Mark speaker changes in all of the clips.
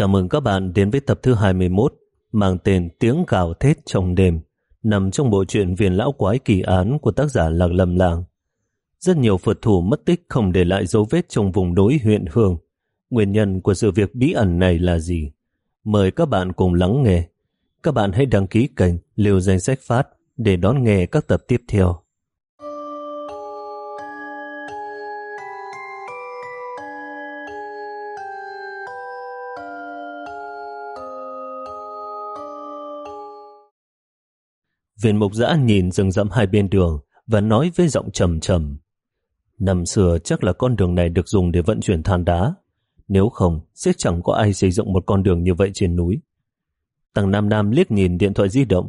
Speaker 1: Chào mừng các bạn đến với tập thứ 21 mang tên Tiếng gào thét trong đêm, nằm trong bộ truyện Viên Lão Quái Kỳ Án của tác giả Lạc Lâm Làng. Rất nhiều Phật thủ mất tích không để lại dấu vết trong vùng đối huyện Hương. Nguyên nhân của sự việc bí ẩn này là gì? Mời các bạn cùng lắng nghe. Các bạn hãy đăng ký kênh Liều Danh Sách Phát để đón nghe các tập tiếp theo. Viên mục giã nhìn rừng rậm hai bên đường và nói với giọng trầm trầm. Năm xưa chắc là con đường này được dùng để vận chuyển than đá. Nếu không, sẽ chẳng có ai xây dựng một con đường như vậy trên núi. Tầng Nam Nam liếc nhìn điện thoại di động.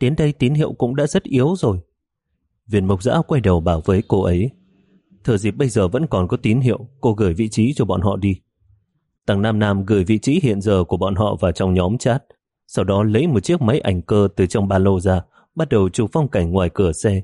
Speaker 1: Đến đây tín hiệu cũng đã rất yếu rồi. Viên mộc giã quay đầu bảo với cô ấy. Thờ dịp bây giờ vẫn còn có tín hiệu, cô gửi vị trí cho bọn họ đi. Tầng Nam Nam gửi vị trí hiện giờ của bọn họ vào trong nhóm chat sau đó lấy một chiếc máy ảnh cơ từ trong ba lô ra, bắt đầu chụp phong cảnh ngoài cửa xe.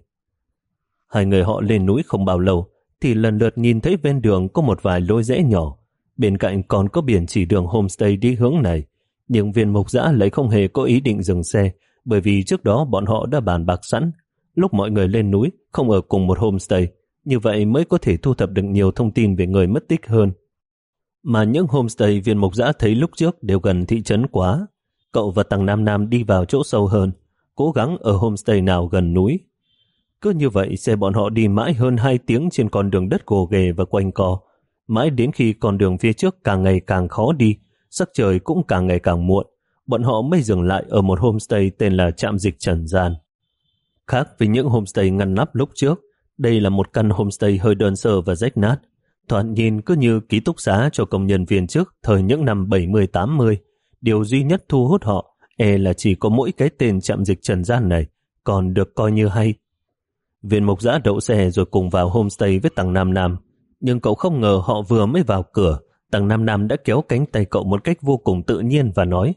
Speaker 1: Hai người họ lên núi không bao lâu, thì lần lượt nhìn thấy ven đường có một vài lối rẽ nhỏ. Bên cạnh còn có biển chỉ đường homestay đi hướng này, nhưng viên mục giã lại không hề có ý định dừng xe, bởi vì trước đó bọn họ đã bàn bạc sẵn. Lúc mọi người lên núi, không ở cùng một homestay, như vậy mới có thể thu thập được nhiều thông tin về người mất tích hơn. Mà những homestay viên mục giã thấy lúc trước đều gần thị trấn quá, cậu và tàng Nam Nam đi vào chỗ sâu hơn, cố gắng ở homestay nào gần núi. Cứ như vậy xe bọn họ đi mãi hơn 2 tiếng trên con đường đất gồ ghề và quanh co, mãi đến khi con đường phía trước càng ngày càng khó đi, sắc trời cũng càng ngày càng muộn, bọn họ mới dừng lại ở một homestay tên là Trạm Dịch Trần Gian. Khác với những homestay ngăn nắp lúc trước, đây là một căn homestay hơi đơn sơ và rách nát, thoạt nhìn cứ như ký túc xá cho công nhân viên trước thời những năm 70-80, điều duy nhất thu hút họ e là chỉ có mỗi cái tên chạm dịch trần gian này, còn được coi như hay. Viên mục giã đậu xe rồi cùng vào homestay với tầng Nam Nam, nhưng cậu không ngờ họ vừa mới vào cửa, tầng Nam Nam đã kéo cánh tay cậu một cách vô cùng tự nhiên và nói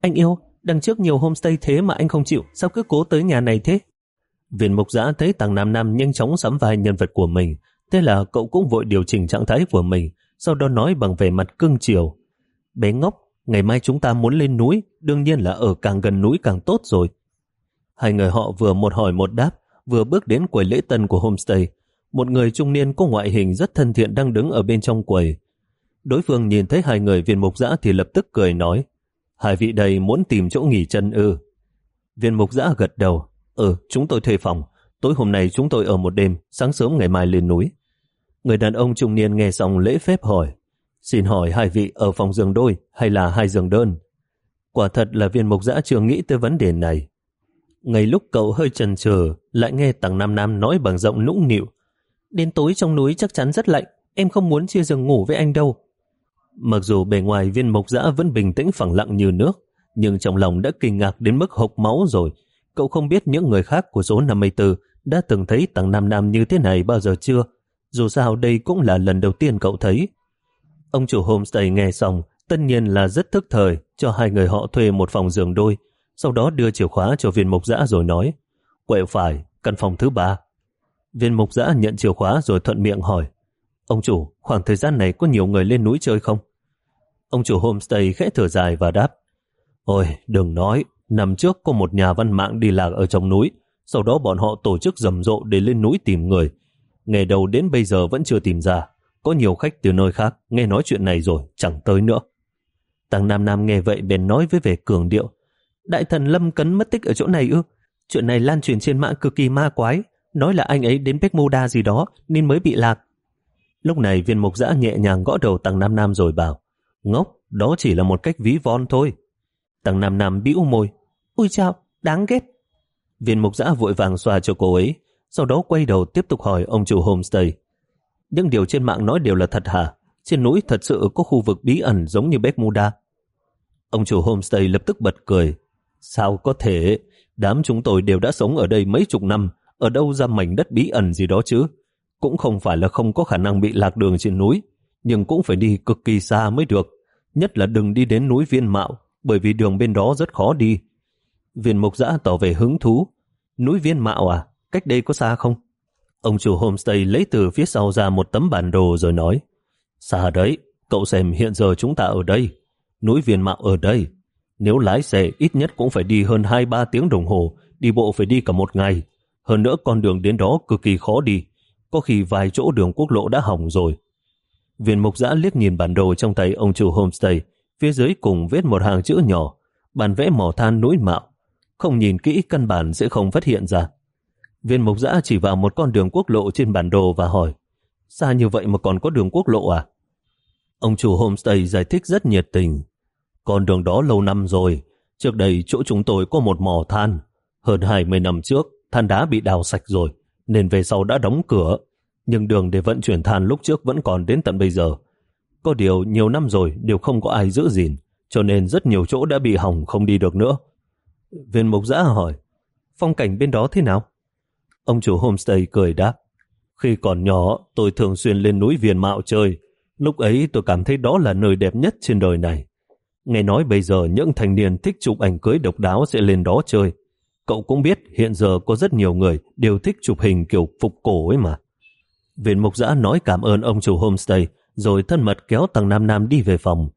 Speaker 1: Anh yêu, đằng trước nhiều homestay thế mà anh không chịu, sao cứ cố tới nhà này thế? Viên mục giã thấy tầng Nam Nam nhanh chóng sắm vai nhân vật của mình, thế là cậu cũng vội điều chỉnh trạng thái của mình, sau đó nói bằng vẻ mặt cưng chiều. Bé ngốc, Ngày mai chúng ta muốn lên núi, đương nhiên là ở càng gần núi càng tốt rồi. Hai người họ vừa một hỏi một đáp, vừa bước đến quầy lễ tân của homestay. Một người trung niên có ngoại hình rất thân thiện đang đứng ở bên trong quầy. Đối phương nhìn thấy hai người viên mục giã thì lập tức cười nói, hai vị đây muốn tìm chỗ nghỉ chân ư. Viên mục giã gật đầu, ừ, chúng tôi thuê phòng, tối hôm nay chúng tôi ở một đêm, sáng sớm ngày mai lên núi. Người đàn ông trung niên nghe xong lễ phép hỏi, Xin hỏi hai vị ở phòng giường đôi hay là hai giường đơn? Quả thật là viên mục giã chưa nghĩ tới vấn đề này. Ngay lúc cậu hơi chần chừ lại nghe tàng Nam Nam nói bằng giọng nũng nịu. Đến tối trong núi chắc chắn rất lạnh, em không muốn chia giường ngủ với anh đâu. Mặc dù bề ngoài viên mục giã vẫn bình tĩnh phẳng lặng như nước, nhưng trong lòng đã kinh ngạc đến mức hộc máu rồi. Cậu không biết những người khác của số 54 đã từng thấy tàng Nam Nam như thế này bao giờ chưa. Dù sao đây cũng là lần đầu tiên cậu thấy. Ông chủ homestay nghe xong, tất nhiên là rất thức thời cho hai người họ thuê một phòng giường đôi, sau đó đưa chìa khóa cho viên mục giã rồi nói, quẹo phải, căn phòng thứ ba. Viên mục giã nhận chìa khóa rồi thuận miệng hỏi, ông chủ, khoảng thời gian này có nhiều người lên núi chơi không? Ông chủ homestay khẽ thở dài và đáp, Ôi, đừng nói, năm trước có một nhà văn mạng đi lạc ở trong núi, sau đó bọn họ tổ chức rầm rộ để lên núi tìm người. Ngày đầu đến bây giờ vẫn chưa tìm ra. Có nhiều khách từ nơi khác nghe nói chuyện này rồi, chẳng tới nữa. Tăng Nam Nam nghe vậy bèn nói với Về cường điệu. Đại thần Lâm Cấn mất tích ở chỗ này ư? Chuyện này lan truyền trên mạng cực kỳ ma quái. Nói là anh ấy đến Bermuda gì đó nên mới bị lạc. Lúc này viên mục giã nhẹ nhàng gõ đầu Tăng Nam Nam rồi bảo Ngốc, đó chỉ là một cách ví von thôi. Tăng Nam Nam bĩu môi. Ui chao, đáng ghét. Viên mục giã vội vàng xoa cho cô ấy, sau đó quay đầu tiếp tục hỏi ông chủ homestay những điều trên mạng nói đều là thật hả? Trên núi thật sự có khu vực bí ẩn giống như Bermuda. Ông chủ homestay lập tức bật cười. Sao có thể? Đám chúng tôi đều đã sống ở đây mấy chục năm, ở đâu ra mảnh đất bí ẩn gì đó chứ? Cũng không phải là không có khả năng bị lạc đường trên núi, nhưng cũng phải đi cực kỳ xa mới được. Nhất là đừng đi đến núi viên mạo, bởi vì đường bên đó rất khó đi. Viên mục giã tỏ về hứng thú. Núi viên mạo à? Cách đây có xa không? Ông chủ homestay lấy từ phía sau ra một tấm bản đồ rồi nói Xa đấy, cậu xem hiện giờ chúng ta ở đây. núi viên mạo ở đây. Nếu lái xe ít nhất cũng phải đi hơn 2-3 tiếng đồng hồ, đi bộ phải đi cả một ngày. Hơn nữa con đường đến đó cực kỳ khó đi, có khi vài chỗ đường quốc lộ đã hỏng rồi. Viên mục giã liếc nhìn bản đồ trong tay ông chủ homestay, phía dưới cùng viết một hàng chữ nhỏ, bản vẽ mỏ than núi mạo. Không nhìn kỹ căn bản sẽ không phát hiện ra. Viên mộc giã chỉ vào một con đường quốc lộ trên bản đồ và hỏi, xa như vậy mà còn có đường quốc lộ à? Ông chủ homestay giải thích rất nhiệt tình. Con đường đó lâu năm rồi, trước đây chỗ chúng tôi có một mỏ than. Hơn 20 năm trước, than đá bị đào sạch rồi, nên về sau đã đóng cửa. Nhưng đường để vận chuyển than lúc trước vẫn còn đến tận bây giờ. Có điều nhiều năm rồi đều không có ai giữ gìn, cho nên rất nhiều chỗ đã bị hỏng không đi được nữa. Viên mục giã hỏi, phong cảnh bên đó thế nào? Ông chủ homestay cười đáp, khi còn nhỏ tôi thường xuyên lên núi viền Mạo chơi, lúc ấy tôi cảm thấy đó là nơi đẹp nhất trên đời này. Nghe nói bây giờ những thanh niên thích chụp ảnh cưới độc đáo sẽ lên đó chơi. Cậu cũng biết hiện giờ có rất nhiều người đều thích chụp hình kiểu phục cổ ấy mà. Viện mục giã nói cảm ơn ông chủ homestay rồi thân mật kéo tầng Nam Nam đi về phòng.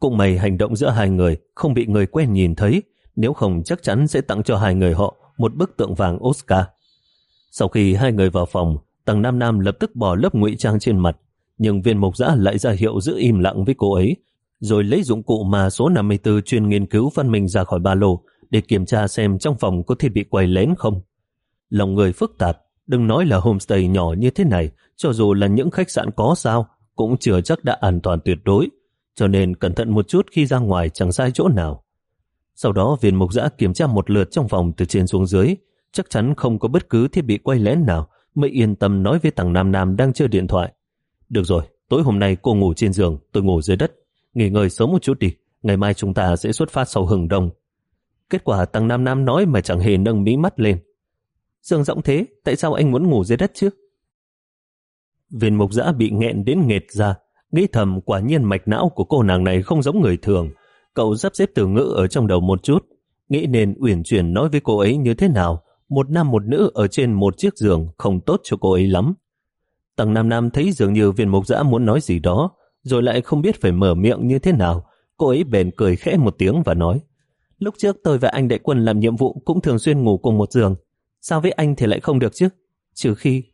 Speaker 1: Cũng may hành động giữa hai người không bị người quen nhìn thấy nếu không chắc chắn sẽ tặng cho hai người họ một bức tượng vàng Oscar. Sau khi hai người vào phòng, tầng Nam Nam lập tức bỏ lớp ngụy trang trên mặt nhưng viên mục giã lại ra hiệu giữ im lặng với cô ấy rồi lấy dụng cụ mà số 54 chuyên nghiên cứu văn minh ra khỏi ba lô để kiểm tra xem trong phòng có thiết bị quay lén không. Lòng người phức tạp, đừng nói là homestay nhỏ như thế này, cho dù là những khách sạn có sao, cũng chưa chắc đã an toàn tuyệt đối, cho nên cẩn thận một chút khi ra ngoài chẳng sai chỗ nào. Sau đó viên mục giã kiểm tra một lượt trong phòng từ trên xuống dưới, chắc chắn không có bất cứ thiết bị quay lén nào, mới yên tâm nói với thằng Nam Nam đang chơi điện thoại. Được rồi, tối hôm nay cô ngủ trên giường, tôi ngủ dưới đất. Nghỉ ngơi sớm một chút đi, ngày mai chúng ta sẽ xuất phát sau hừng đông. Kết quả tăng Nam Nam nói mà chẳng hề nâng mí mắt lên. giường rộng thế, tại sao anh muốn ngủ dưới đất chứ? Viên mục giã bị nghẹn đến nghệt ra, nghĩ thầm quả nhiên mạch não của cô nàng này không giống người thường. Cậu sắp xếp từ ngữ ở trong đầu một chút, nghĩ nên uyển chuyển nói với cô ấy như thế nào, một nam một nữ ở trên một chiếc giường không tốt cho cô ấy lắm. Tầng Nam Nam thấy dường như viên mục giã muốn nói gì đó, rồi lại không biết phải mở miệng như thế nào. Cô ấy bền cười khẽ một tiếng và nói, Lúc trước tôi và anh đại quân làm nhiệm vụ cũng thường xuyên ngủ cùng một giường. Sao với anh thì lại không được chứ? Trừ khi...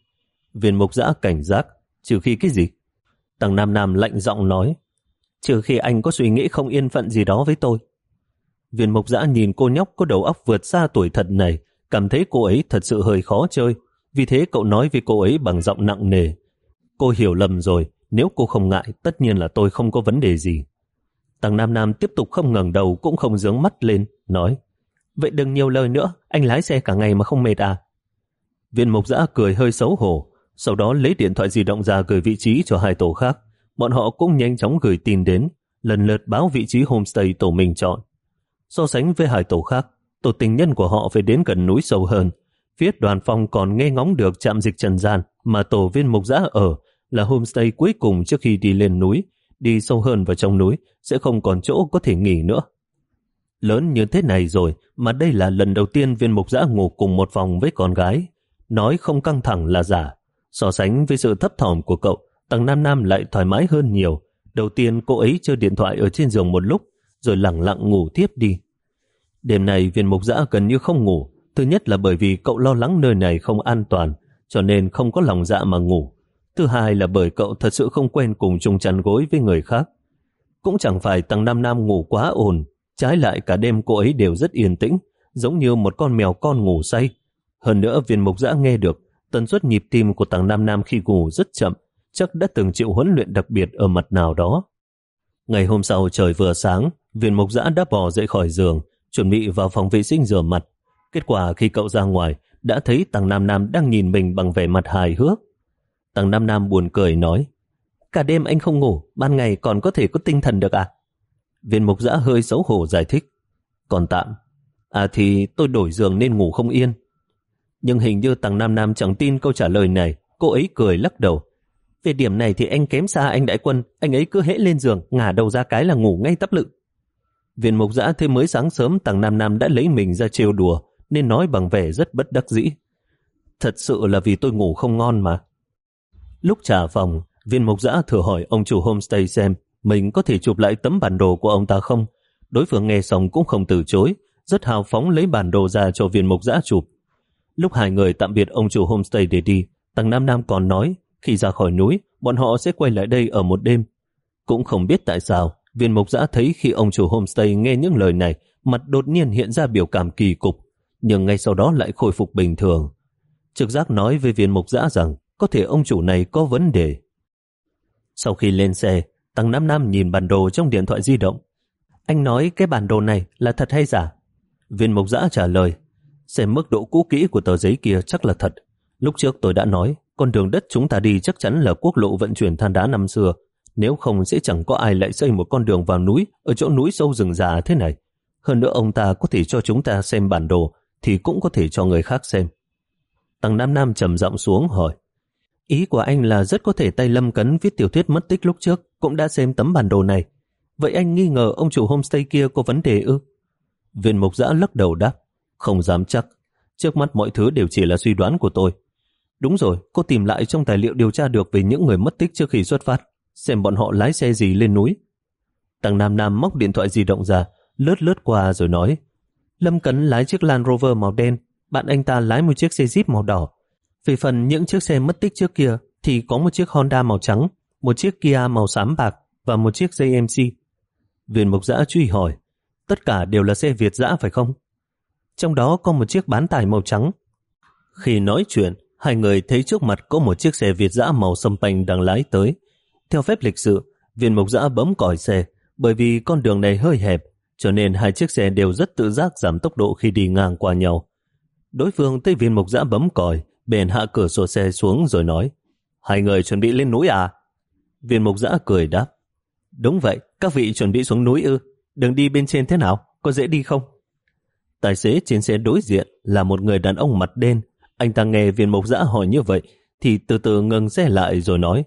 Speaker 1: Viên mục giã cảnh giác. Trừ khi cái gì? Tầng Nam Nam lạnh giọng nói. Trừ khi anh có suy nghĩ không yên phận gì đó với tôi. Viên mục giã nhìn cô nhóc có đầu óc vượt xa tuổi thật này, cảm thấy cô ấy thật sự hơi khó chơi. Vì thế cậu nói với cô ấy bằng giọng nặng nề. Cô hiểu lầm rồi, nếu cô không ngại, tất nhiên là tôi không có vấn đề gì. Tăng Nam Nam tiếp tục không ngẩng đầu cũng không dướng mắt lên, nói Vậy đừng nhiều lời nữa, anh lái xe cả ngày mà không mệt à? Viên mục giã cười hơi xấu hổ, sau đó lấy điện thoại di động ra gửi vị trí cho hai tổ khác. Bọn họ cũng nhanh chóng gửi tin đến, lần lượt báo vị trí homestay tổ mình chọn. So sánh với hai tổ khác, tổ tình nhân của họ phải đến gần núi sâu hơn. Phía đoàn phòng còn nghe ngóng được trạm dịch trần gian mà tổ viên mục giã ở là homestay cuối cùng trước khi đi lên núi, đi sâu hơn vào trong núi sẽ không còn chỗ có thể nghỉ nữa. Lớn như thế này rồi mà đây là lần đầu tiên viên mục giã ngủ cùng một phòng với con gái. Nói không căng thẳng là giả. So sánh với sự thấp thỏm của cậu, tằng Nam Nam lại thoải mái hơn nhiều. Đầu tiên cô ấy chơi điện thoại ở trên giường một lúc, rồi lặng lặng ngủ tiếp đi. Đêm này viên mục giã gần như không ngủ. Thứ nhất là bởi vì cậu lo lắng nơi này không an toàn, cho nên không có lòng dạ mà ngủ. Thứ hai là bởi cậu thật sự không quen cùng chung chăn gối với người khác. Cũng chẳng phải tầng Nam Nam ngủ quá ồn, trái lại cả đêm cô ấy đều rất yên tĩnh, giống như một con mèo con ngủ say. Hơn nữa viên mục giã nghe được, tần suất nhịp tim của tầng Nam Nam khi ngủ rất chậm, chắc đã từng chịu huấn luyện đặc biệt ở mặt nào đó. Ngày hôm sau trời vừa sáng, viên mục giã đã bò dậy khỏi giường, chuẩn bị vào phòng vệ sinh rửa mặt. Kết quả khi cậu ra ngoài, đã thấy Tăng Nam Nam đang nhìn mình bằng vẻ mặt hài hước. Tăng Nam Nam buồn cười nói, cả đêm anh không ngủ, ban ngày còn có thể có tinh thần được à? Viên mục giã hơi xấu hổ giải thích, còn tạm. À thì tôi đổi giường nên ngủ không yên. Nhưng hình như Tăng Nam Nam chẳng tin câu trả lời này, cô ấy cười lắc đầu. Về điểm này thì anh kém xa anh đại quân, anh ấy cứ hễ lên giường, ngả đầu ra cái là ngủ ngay tấp lự. Viên mục giã thế mới sáng sớm tàng Nam Nam đã lấy mình ra trêu đùa, nên nói bằng vẻ rất bất đắc dĩ. Thật sự là vì tôi ngủ không ngon mà. Lúc trả phòng, viên mục giã thử hỏi ông chủ homestay xem mình có thể chụp lại tấm bản đồ của ông ta không? Đối phương nghe xong cũng không từ chối, rất hào phóng lấy bản đồ ra cho viên mục giã chụp. Lúc hai người tạm biệt ông chủ homestay để đi, Tàng Nam Nam còn nói khi ra khỏi núi, bọn họ sẽ quay lại đây ở một đêm. Cũng không biết tại sao, viên mục giã thấy khi ông chủ homestay nghe những lời này, mặt đột nhiên hiện ra biểu cảm kỳ cục, nhưng ngay sau đó lại khôi phục bình thường. Trực giác nói với viên mục giã rằng có thể ông chủ này có vấn đề. Sau khi lên xe, Tăng Nam Nam nhìn bản đồ trong điện thoại di động. Anh nói cái bản đồ này là thật hay giả? Viên mục giã trả lời, xem mức độ cũ kỹ của tờ giấy kia chắc là thật. Lúc trước tôi đã nói, con đường đất chúng ta đi chắc chắn là quốc lộ vận chuyển than đá năm xưa. Nếu không sẽ chẳng có ai lại xây một con đường vào núi ở chỗ núi sâu rừng già thế này. Hơn nữa ông ta có thể cho chúng ta xem bản đồ thì cũng có thể cho người khác xem. Tăng Nam Nam trầm giọng xuống hỏi Ý của anh là rất có thể tay Lâm Cấn viết tiểu thuyết mất tích lúc trước cũng đã xem tấm bản đồ này. Vậy anh nghi ngờ ông chủ homestay kia có vấn đề ư? Viên mục giã lắc đầu đáp Không dám chắc. Trước mắt mọi thứ đều chỉ là suy đoán của tôi. Đúng rồi, cô tìm lại trong tài liệu điều tra được về những người mất tích trước khi xuất phát, xem bọn họ lái xe gì lên núi. Tăng Nam Nam móc điện thoại di động ra, lướt lướt qua rồi nói Lâm Cấn lái chiếc Land Rover màu đen, bạn anh ta lái một chiếc xe Jeep màu đỏ. Về phần những chiếc xe mất tích trước kia thì có một chiếc Honda màu trắng, một chiếc Kia màu xám bạc và một chiếc JMC. Viên Mộc giã truy hỏi, tất cả đều là xe Việt giã phải không? Trong đó có một chiếc bán tải màu trắng. Khi nói chuyện, hai người thấy trước mặt có một chiếc xe Việt giã màu sâm panh đang lái tới. Theo phép lịch sự, viên mục giã bấm còi xe, bởi vì con đường này hơi hẹp, cho nên hai chiếc xe đều rất tự giác giảm tốc độ khi đi ngang qua nhau. Đối phương thấy viên mục giã bấm còi, bèn hạ cửa sổ xe xuống rồi nói, hai người chuẩn bị lên núi à? Viên mục giã cười đáp, đúng vậy, các vị chuẩn bị xuống núi ư, đường đi bên trên thế nào, có dễ đi không? Tài xế trên xe đối diện là một người đàn ông mặt đen, anh ta nghe viên mục giã hỏi như vậy, thì từ từ ngừng xe lại rồi nói,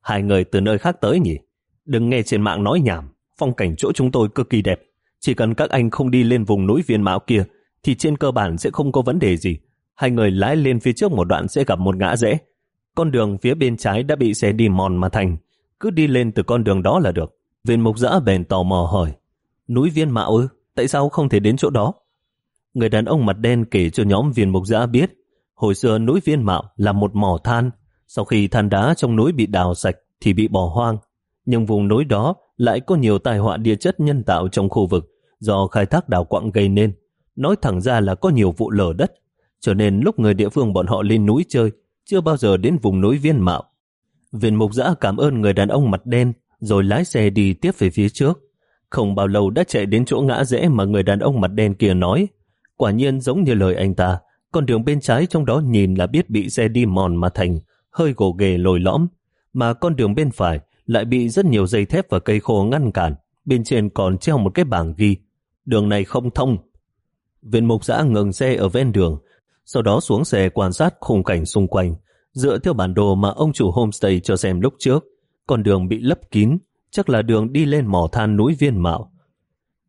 Speaker 1: hai người từ nơi khác tới nhỉ? Đừng nghe trên mạng nói nhảm, phong cảnh chỗ chúng tôi cực kỳ đẹp. Chỉ cần các anh không đi lên vùng núi viên mạo kia, thì trên cơ bản sẽ không có vấn đề gì. Hai người lái lên phía trước một đoạn sẽ gặp một ngã rẽ. Con đường phía bên trái đã bị xe đi mòn mà thành. Cứ đi lên từ con đường đó là được. Viên mục giã bèn tò mò hỏi. Núi viên mạo ư? Tại sao không thể đến chỗ đó? Người đàn ông mặt đen kể cho nhóm viên mục giã biết. Hồi xưa núi viên mạo là một mỏ than. Sau khi than đá trong núi bị đào sạch thì bị bỏ hoang. Nhưng vùng núi đó lại có nhiều tai họa địa chất nhân tạo trong khu vực do khai thác đào quặng gây nên. Nói thẳng ra là có nhiều vụ lở đất, cho nên lúc người địa phương bọn họ lên núi chơi, chưa bao giờ đến vùng núi viên mạo. Viên mục giã cảm ơn người đàn ông mặt đen, rồi lái xe đi tiếp về phía trước. Không bao lâu đã chạy đến chỗ ngã rẽ mà người đàn ông mặt đen kia nói. Quả nhiên giống như lời anh ta, con đường bên trái trong đó nhìn là biết bị xe đi mòn mà thành, hơi gồ ghề lồi lõm, mà con đường bên phải lại bị rất nhiều dây thép và cây khô ngăn cản, bên trên còn treo một cái bảng ghi, đường này không thông. Viên mục giã ngừng xe ở ven đường, sau đó xuống xe quan sát khung cảnh xung quanh, dựa theo bản đồ mà ông chủ homestay cho xem lúc trước, con đường bị lấp kín, chắc là đường đi lên mỏ than núi viên mạo.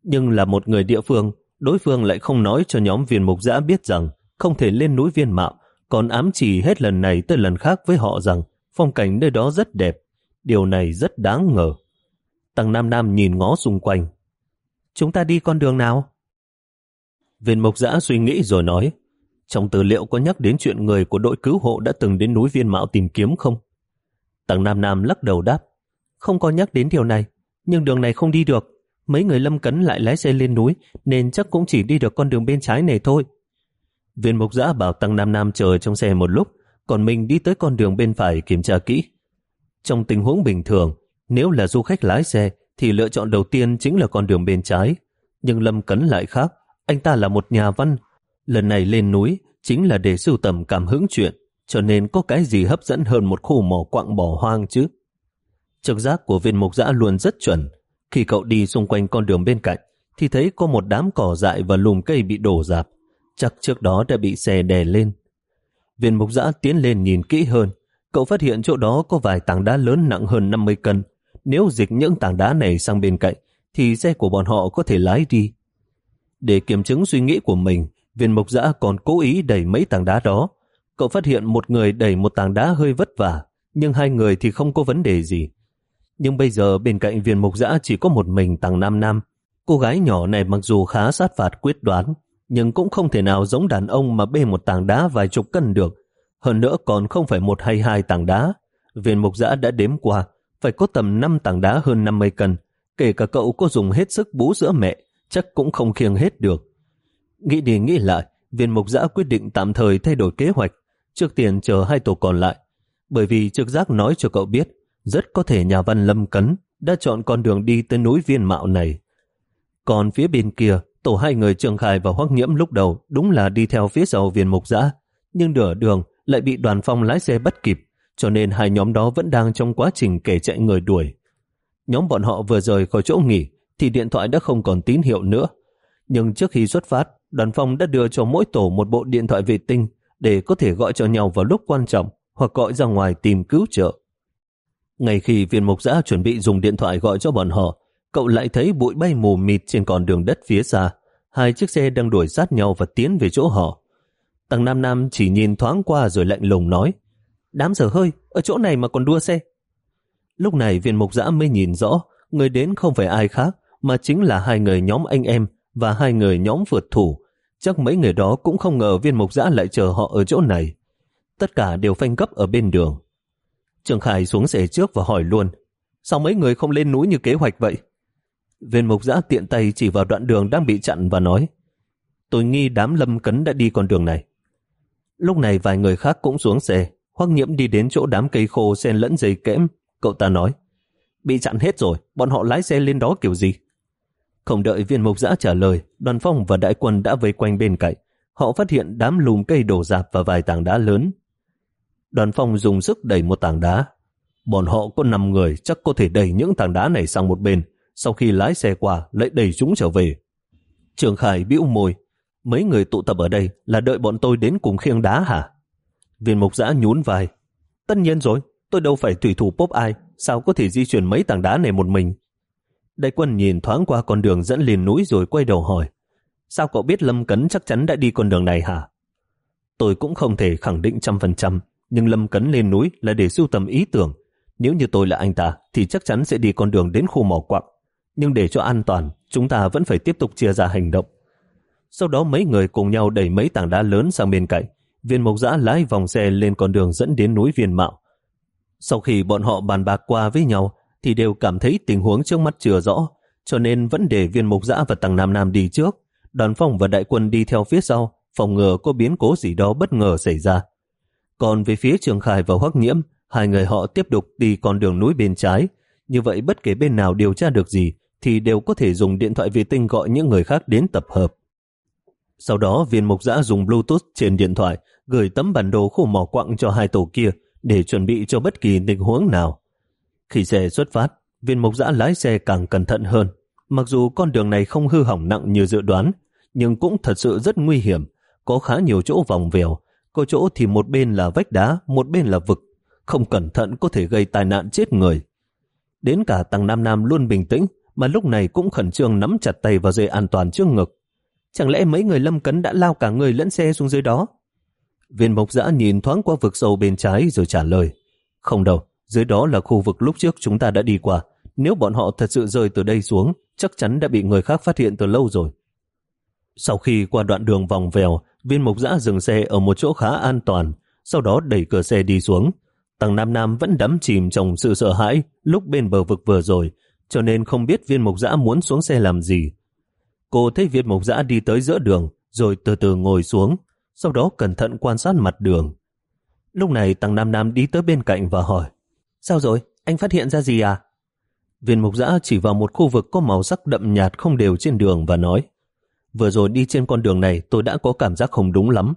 Speaker 1: Nhưng là một người địa phương, đối phương lại không nói cho nhóm viên mục giã biết rằng không thể lên núi viên mạo, còn ám chỉ hết lần này tới lần khác với họ rằng phong cảnh nơi đó rất đẹp, Điều này rất đáng ngờ. Tăng Nam Nam nhìn ngó xung quanh. Chúng ta đi con đường nào? Viên mộc giã suy nghĩ rồi nói, trong tư liệu có nhắc đến chuyện người của đội cứu hộ đã từng đến núi viên mạo tìm kiếm không? Tăng Nam Nam lắc đầu đáp, không có nhắc đến điều này, nhưng đường này không đi được. Mấy người lâm cấn lại lái xe lên núi, nên chắc cũng chỉ đi được con đường bên trái này thôi. Viên mục giã bảo Tăng Nam Nam chờ trong xe một lúc, còn mình đi tới con đường bên phải kiểm tra kỹ. Trong tình huống bình thường, nếu là du khách lái xe thì lựa chọn đầu tiên chính là con đường bên trái. Nhưng Lâm Cấn lại khác, anh ta là một nhà văn. Lần này lên núi chính là để sưu tầm cảm hứng chuyện, cho nên có cái gì hấp dẫn hơn một khu mỏ quặng bỏ hoang chứ. Trực giác của viên mục giã luôn rất chuẩn. Khi cậu đi xung quanh con đường bên cạnh, thì thấy có một đám cỏ dại và lùm cây bị đổ dạp. Chắc trước đó đã bị xe đè lên. Viên mục giã tiến lên nhìn kỹ hơn, Cậu phát hiện chỗ đó có vài tảng đá lớn nặng hơn 50 cân. Nếu dịch những tảng đá này sang bên cạnh, thì xe của bọn họ có thể lái đi. Để kiểm chứng suy nghĩ của mình, viên Mục giã còn cố ý đẩy mấy tảng đá đó. Cậu phát hiện một người đẩy một tảng đá hơi vất vả, nhưng hai người thì không có vấn đề gì. Nhưng bây giờ bên cạnh viên mục giã chỉ có một mình tàng Nam Nam. Cô gái nhỏ này mặc dù khá sát phạt quyết đoán, nhưng cũng không thể nào giống đàn ông mà bê một tảng đá vài chục cân được. Hơn nữa còn không phải một hay hai tảng đá. Viên mục giã đã đếm qua, phải có tầm 5 tảng đá hơn 50 cân. Kể cả cậu có dùng hết sức bú sữa mẹ, chắc cũng không khiêng hết được. Nghĩ đi nghĩ lại, viên mục giã quyết định tạm thời thay đổi kế hoạch, trước tiên chờ hai tổ còn lại. Bởi vì trực giác nói cho cậu biết, rất có thể nhà văn Lâm Cấn đã chọn con đường đi tới núi viên mạo này. Còn phía bên kia, tổ hai người Trường Khải và Hoắc Nhiễm lúc đầu đúng là đi theo phía sau viên mục giã, nhưng nửa đường lại bị đoàn phong lái xe bắt kịp, cho nên hai nhóm đó vẫn đang trong quá trình kể chạy người đuổi. Nhóm bọn họ vừa rời khỏi chỗ nghỉ thì điện thoại đã không còn tín hiệu nữa. Nhưng trước khi xuất phát, đoàn phong đã đưa cho mỗi tổ một bộ điện thoại vệ tinh để có thể gọi cho nhau vào lúc quan trọng hoặc gọi ra ngoài tìm cứu trợ. Ngay khi viên mục giã chuẩn bị dùng điện thoại gọi cho bọn họ, cậu lại thấy bụi bay mù mịt trên con đường đất phía xa. Hai chiếc xe đang đuổi sát nhau và tiến về chỗ họ. Tăng Nam Nam chỉ nhìn thoáng qua rồi lạnh lùng nói Đám dở hơi, ở chỗ này mà còn đua xe. Lúc này viên mục giã mới nhìn rõ người đến không phải ai khác mà chính là hai người nhóm anh em và hai người nhóm vượt thủ. Chắc mấy người đó cũng không ngờ viên mục giã lại chờ họ ở chỗ này. Tất cả đều phanh gấp ở bên đường. Trường Khải xuống xe trước và hỏi luôn Sao mấy người không lên núi như kế hoạch vậy? Viên mục giã tiện tay chỉ vào đoạn đường đang bị chặn và nói Tôi nghi đám lâm cấn đã đi con đường này. Lúc này vài người khác cũng xuống xe Hoắc nhiễm đi đến chỗ đám cây khô xen lẫn dây kẽm. Cậu ta nói Bị chặn hết rồi, bọn họ lái xe lên đó kiểu gì? Không đợi viên mục giã trả lời, đoàn phong và đại quân đã vây quanh bên cạnh. Họ phát hiện đám lùm cây đổ dạp và vài tảng đá lớn. Đoàn phong dùng sức đẩy một tảng đá. Bọn họ có 5 người chắc có thể đẩy những tảng đá này sang một bên. Sau khi lái xe qua, lại đẩy chúng trở về. Trường Khải bĩu môi. Mấy người tụ tập ở đây là đợi bọn tôi đến cùng khiêng đá hả? Viên mục giã nhún vai. Tất nhiên rồi, tôi đâu phải thủy thủ pop ai, sao có thể di chuyển mấy tảng đá này một mình? Đại quân nhìn thoáng qua con đường dẫn lên núi rồi quay đầu hỏi. Sao cậu biết Lâm Cấn chắc chắn đã đi con đường này hả? Tôi cũng không thể khẳng định trăm phần trăm, nhưng Lâm Cấn lên núi là để sưu tầm ý tưởng. Nếu như tôi là anh ta, thì chắc chắn sẽ đi con đường đến khu mỏ quặng. Nhưng để cho an toàn, chúng ta vẫn phải tiếp tục chia ra hành động. Sau đó mấy người cùng nhau đẩy mấy tảng đá lớn sang bên cạnh. Viên mộc giã lái vòng xe lên con đường dẫn đến núi viên mạo. Sau khi bọn họ bàn bạc qua với nhau, thì đều cảm thấy tình huống trước mắt chưa rõ, cho nên vẫn để viên mục giã và tàng Nam Nam đi trước, đoàn phong và đại quân đi theo phía sau, phòng ngừa có biến cố gì đó bất ngờ xảy ra. Còn về phía Trường Khải và Hoắc Nhiễm, hai người họ tiếp tục đi con đường núi bên trái. Như vậy bất kể bên nào điều tra được gì, thì đều có thể dùng điện thoại vệ tinh gọi những người khác đến tập hợp. Sau đó viên mục giã dùng Bluetooth trên điện thoại gửi tấm bản đồ khu mỏ quặng cho hai tổ kia để chuẩn bị cho bất kỳ tình huống nào. Khi xe xuất phát, viên mục giã lái xe càng cẩn thận hơn. Mặc dù con đường này không hư hỏng nặng như dự đoán, nhưng cũng thật sự rất nguy hiểm, có khá nhiều chỗ vòng vèo, có chỗ thì một bên là vách đá, một bên là vực, không cẩn thận có thể gây tai nạn chết người. Đến cả Tăng Nam Nam luôn bình tĩnh, mà lúc này cũng khẩn trương nắm chặt tay vào dây an toàn trước ngực. Chẳng lẽ mấy người lâm cấn đã lao cả người lẫn xe xuống dưới đó? Viên mộc giã nhìn thoáng qua vực sâu bên trái rồi trả lời. Không đâu, dưới đó là khu vực lúc trước chúng ta đã đi qua. Nếu bọn họ thật sự rơi từ đây xuống, chắc chắn đã bị người khác phát hiện từ lâu rồi. Sau khi qua đoạn đường vòng vèo, viên mục giã dừng xe ở một chỗ khá an toàn, sau đó đẩy cửa xe đi xuống. Tăng Nam Nam vẫn đắm chìm trong sự sợ hãi lúc bên bờ vực vừa rồi, cho nên không biết viên mục dã muốn xuống xe làm gì. Cô thấy viên mục dã đi tới giữa đường, rồi từ từ ngồi xuống, sau đó cẩn thận quan sát mặt đường. Lúc này Tăng Nam Nam đi tới bên cạnh và hỏi, Sao rồi? Anh phát hiện ra gì à? Viên mục dã chỉ vào một khu vực có màu sắc đậm nhạt không đều trên đường và nói Vừa rồi đi trên con đường này tôi đã có cảm giác không đúng lắm.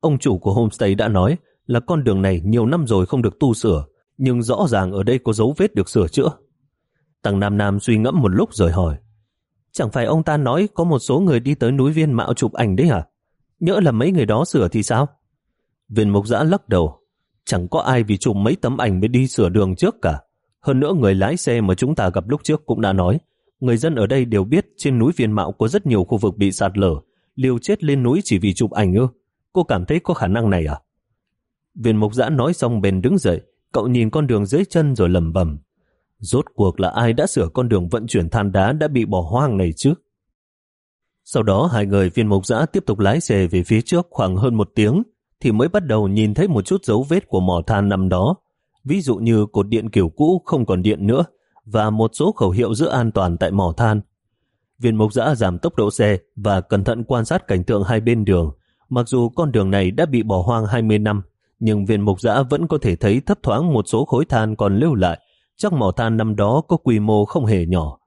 Speaker 1: Ông chủ của homestay đã nói là con đường này nhiều năm rồi không được tu sửa, nhưng rõ ràng ở đây có dấu vết được sửa chữa tầng Nam Nam suy ngẫm một lúc rồi hỏi Chẳng phải ông ta nói có một số người đi tới núi viên mạo chụp ảnh đấy hả? Nhỡ là mấy người đó sửa thì sao? Viên mục giã lắc đầu Chẳng có ai vì chụp mấy tấm ảnh mới đi sửa đường trước cả. Hơn nữa người lái xe mà chúng ta gặp lúc trước cũng đã nói, người dân ở đây đều biết trên núi Viên Mạo có rất nhiều khu vực bị sạt lở, liều chết lên núi chỉ vì chụp ảnh ư. Cô cảm thấy có khả năng này à? Viên Mục Giã nói xong bền đứng dậy, cậu nhìn con đường dưới chân rồi lầm bầm. Rốt cuộc là ai đã sửa con đường vận chuyển than đá đã bị bỏ hoang này chứ? Sau đó hai người viên mục giã tiếp tục lái xe về phía trước khoảng hơn một tiếng thì mới bắt đầu nhìn thấy một chút dấu vết của mỏ than nằm đó. Ví dụ như cột điện kiểu cũ không còn điện nữa và một số khẩu hiệu giữ an toàn tại mỏ than. Viên mục giã giảm tốc độ xe và cẩn thận quan sát cảnh tượng hai bên đường. Mặc dù con đường này đã bị bỏ hoang 20 năm, nhưng viên mục giã vẫn có thể thấy thấp thoáng một số khối than còn lưu lại. Chắc mỏ than năm đó có quy mô không hề nhỏ.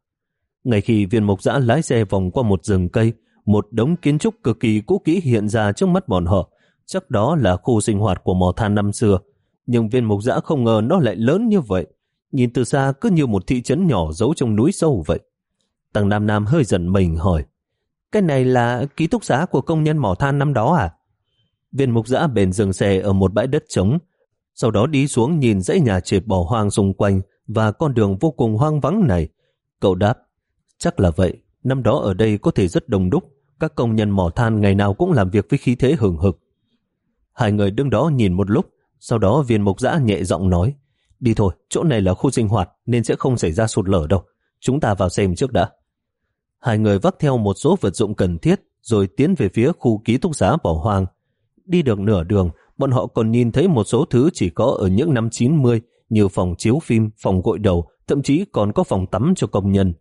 Speaker 1: Ngay khi viên mục giã lái xe vòng qua một rừng cây, một đống kiến trúc cực kỳ cũ kỹ hiện ra trước mắt bọn họ. Chắc đó là khu sinh hoạt của mỏ than năm xưa. Nhưng viên mục giã không ngờ nó lại lớn như vậy. Nhìn từ xa cứ như một thị trấn nhỏ giấu trong núi sâu vậy. Tăng Nam Nam hơi giận mình hỏi Cái này là ký túc xá của công nhân mỏ than năm đó à? Viên mục giã bền dừng xe ở một bãi đất trống sau đó đi xuống nhìn dãy nhà trệt bỏ hoang xung quanh và con đường vô cùng hoang vắng này. Cậu đáp, chắc là vậy, năm đó ở đây có thể rất đông đúc, các công nhân mỏ than ngày nào cũng làm việc với khí thế hừng hực. Hai người đứng đó nhìn một lúc, sau đó viên mục giã nhẹ giọng nói, đi thôi, chỗ này là khu sinh hoạt nên sẽ không xảy ra sụt lở đâu, chúng ta vào xem trước đã. Hai người vác theo một số vật dụng cần thiết rồi tiến về phía khu ký túc xá bỏ hoang. Đi được nửa đường, bọn họ còn nhìn thấy một số thứ chỉ có ở những năm 90 như phòng chiếu phim, phòng gội đầu, thậm chí còn có phòng tắm cho công nhân.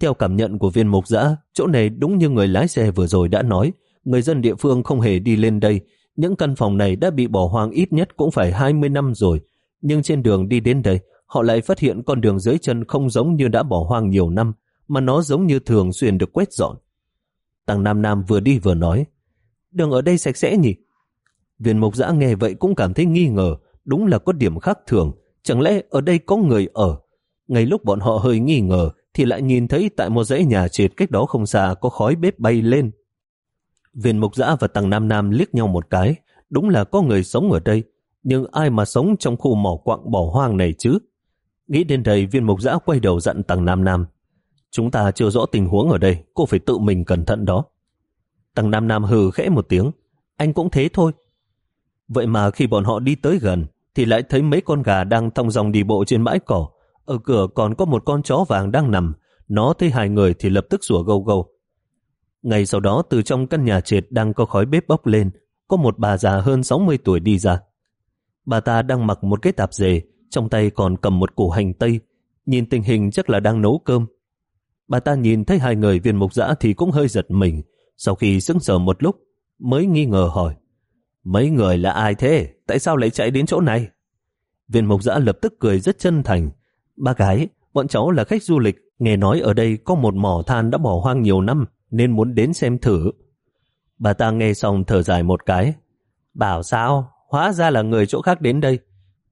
Speaker 1: Theo cảm nhận của viên mục giã, chỗ này đúng như người lái xe vừa rồi đã nói, người dân địa phương không hề đi lên đây. Những căn phòng này đã bị bỏ hoang ít nhất cũng phải 20 năm rồi. Nhưng trên đường đi đến đây, họ lại phát hiện con đường dưới chân không giống như đã bỏ hoang nhiều năm, mà nó giống như thường xuyên được quét dọn. Tăng Nam Nam vừa đi vừa nói, đường ở đây sạch sẽ nhỉ? Viên mục giã nghe vậy cũng cảm thấy nghi ngờ, đúng là có điểm khác thường, chẳng lẽ ở đây có người ở? Ngay lúc bọn họ hơi nghi ngờ, thì lại nhìn thấy tại một dãy nhà trệt cách đó không xa có khói bếp bay lên. Viên mục giã và tàng Nam Nam liếc nhau một cái, đúng là có người sống ở đây, nhưng ai mà sống trong khu mỏ quặng bỏ hoang này chứ? Nghĩ đến đây viên mục giã quay đầu dặn tàng Nam Nam. Chúng ta chưa rõ tình huống ở đây, cô phải tự mình cẩn thận đó. tàng Nam Nam hừ khẽ một tiếng, anh cũng thế thôi, Vậy mà khi bọn họ đi tới gần, thì lại thấy mấy con gà đang thong dòng đi bộ trên bãi cỏ. Ở cửa còn có một con chó vàng đang nằm. Nó thấy hai người thì lập tức sủa gâu gâu. ngày sau đó từ trong căn nhà trệt đang có khói bếp bốc lên, có một bà già hơn 60 tuổi đi ra. Bà ta đang mặc một cái tạp dề, trong tay còn cầm một củ hành tây, nhìn tình hình chắc là đang nấu cơm. Bà ta nhìn thấy hai người viên mục dã thì cũng hơi giật mình, sau khi sững sờ một lúc, mới nghi ngờ hỏi. Mấy người là ai thế? Tại sao lại chạy đến chỗ này? Viên mộc giã lập tức cười rất chân thành. Ba gái, bọn cháu là khách du lịch, nghe nói ở đây có một mỏ than đã bỏ hoang nhiều năm, nên muốn đến xem thử. Bà ta nghe xong thở dài một cái. Bảo sao? Hóa ra là người chỗ khác đến đây.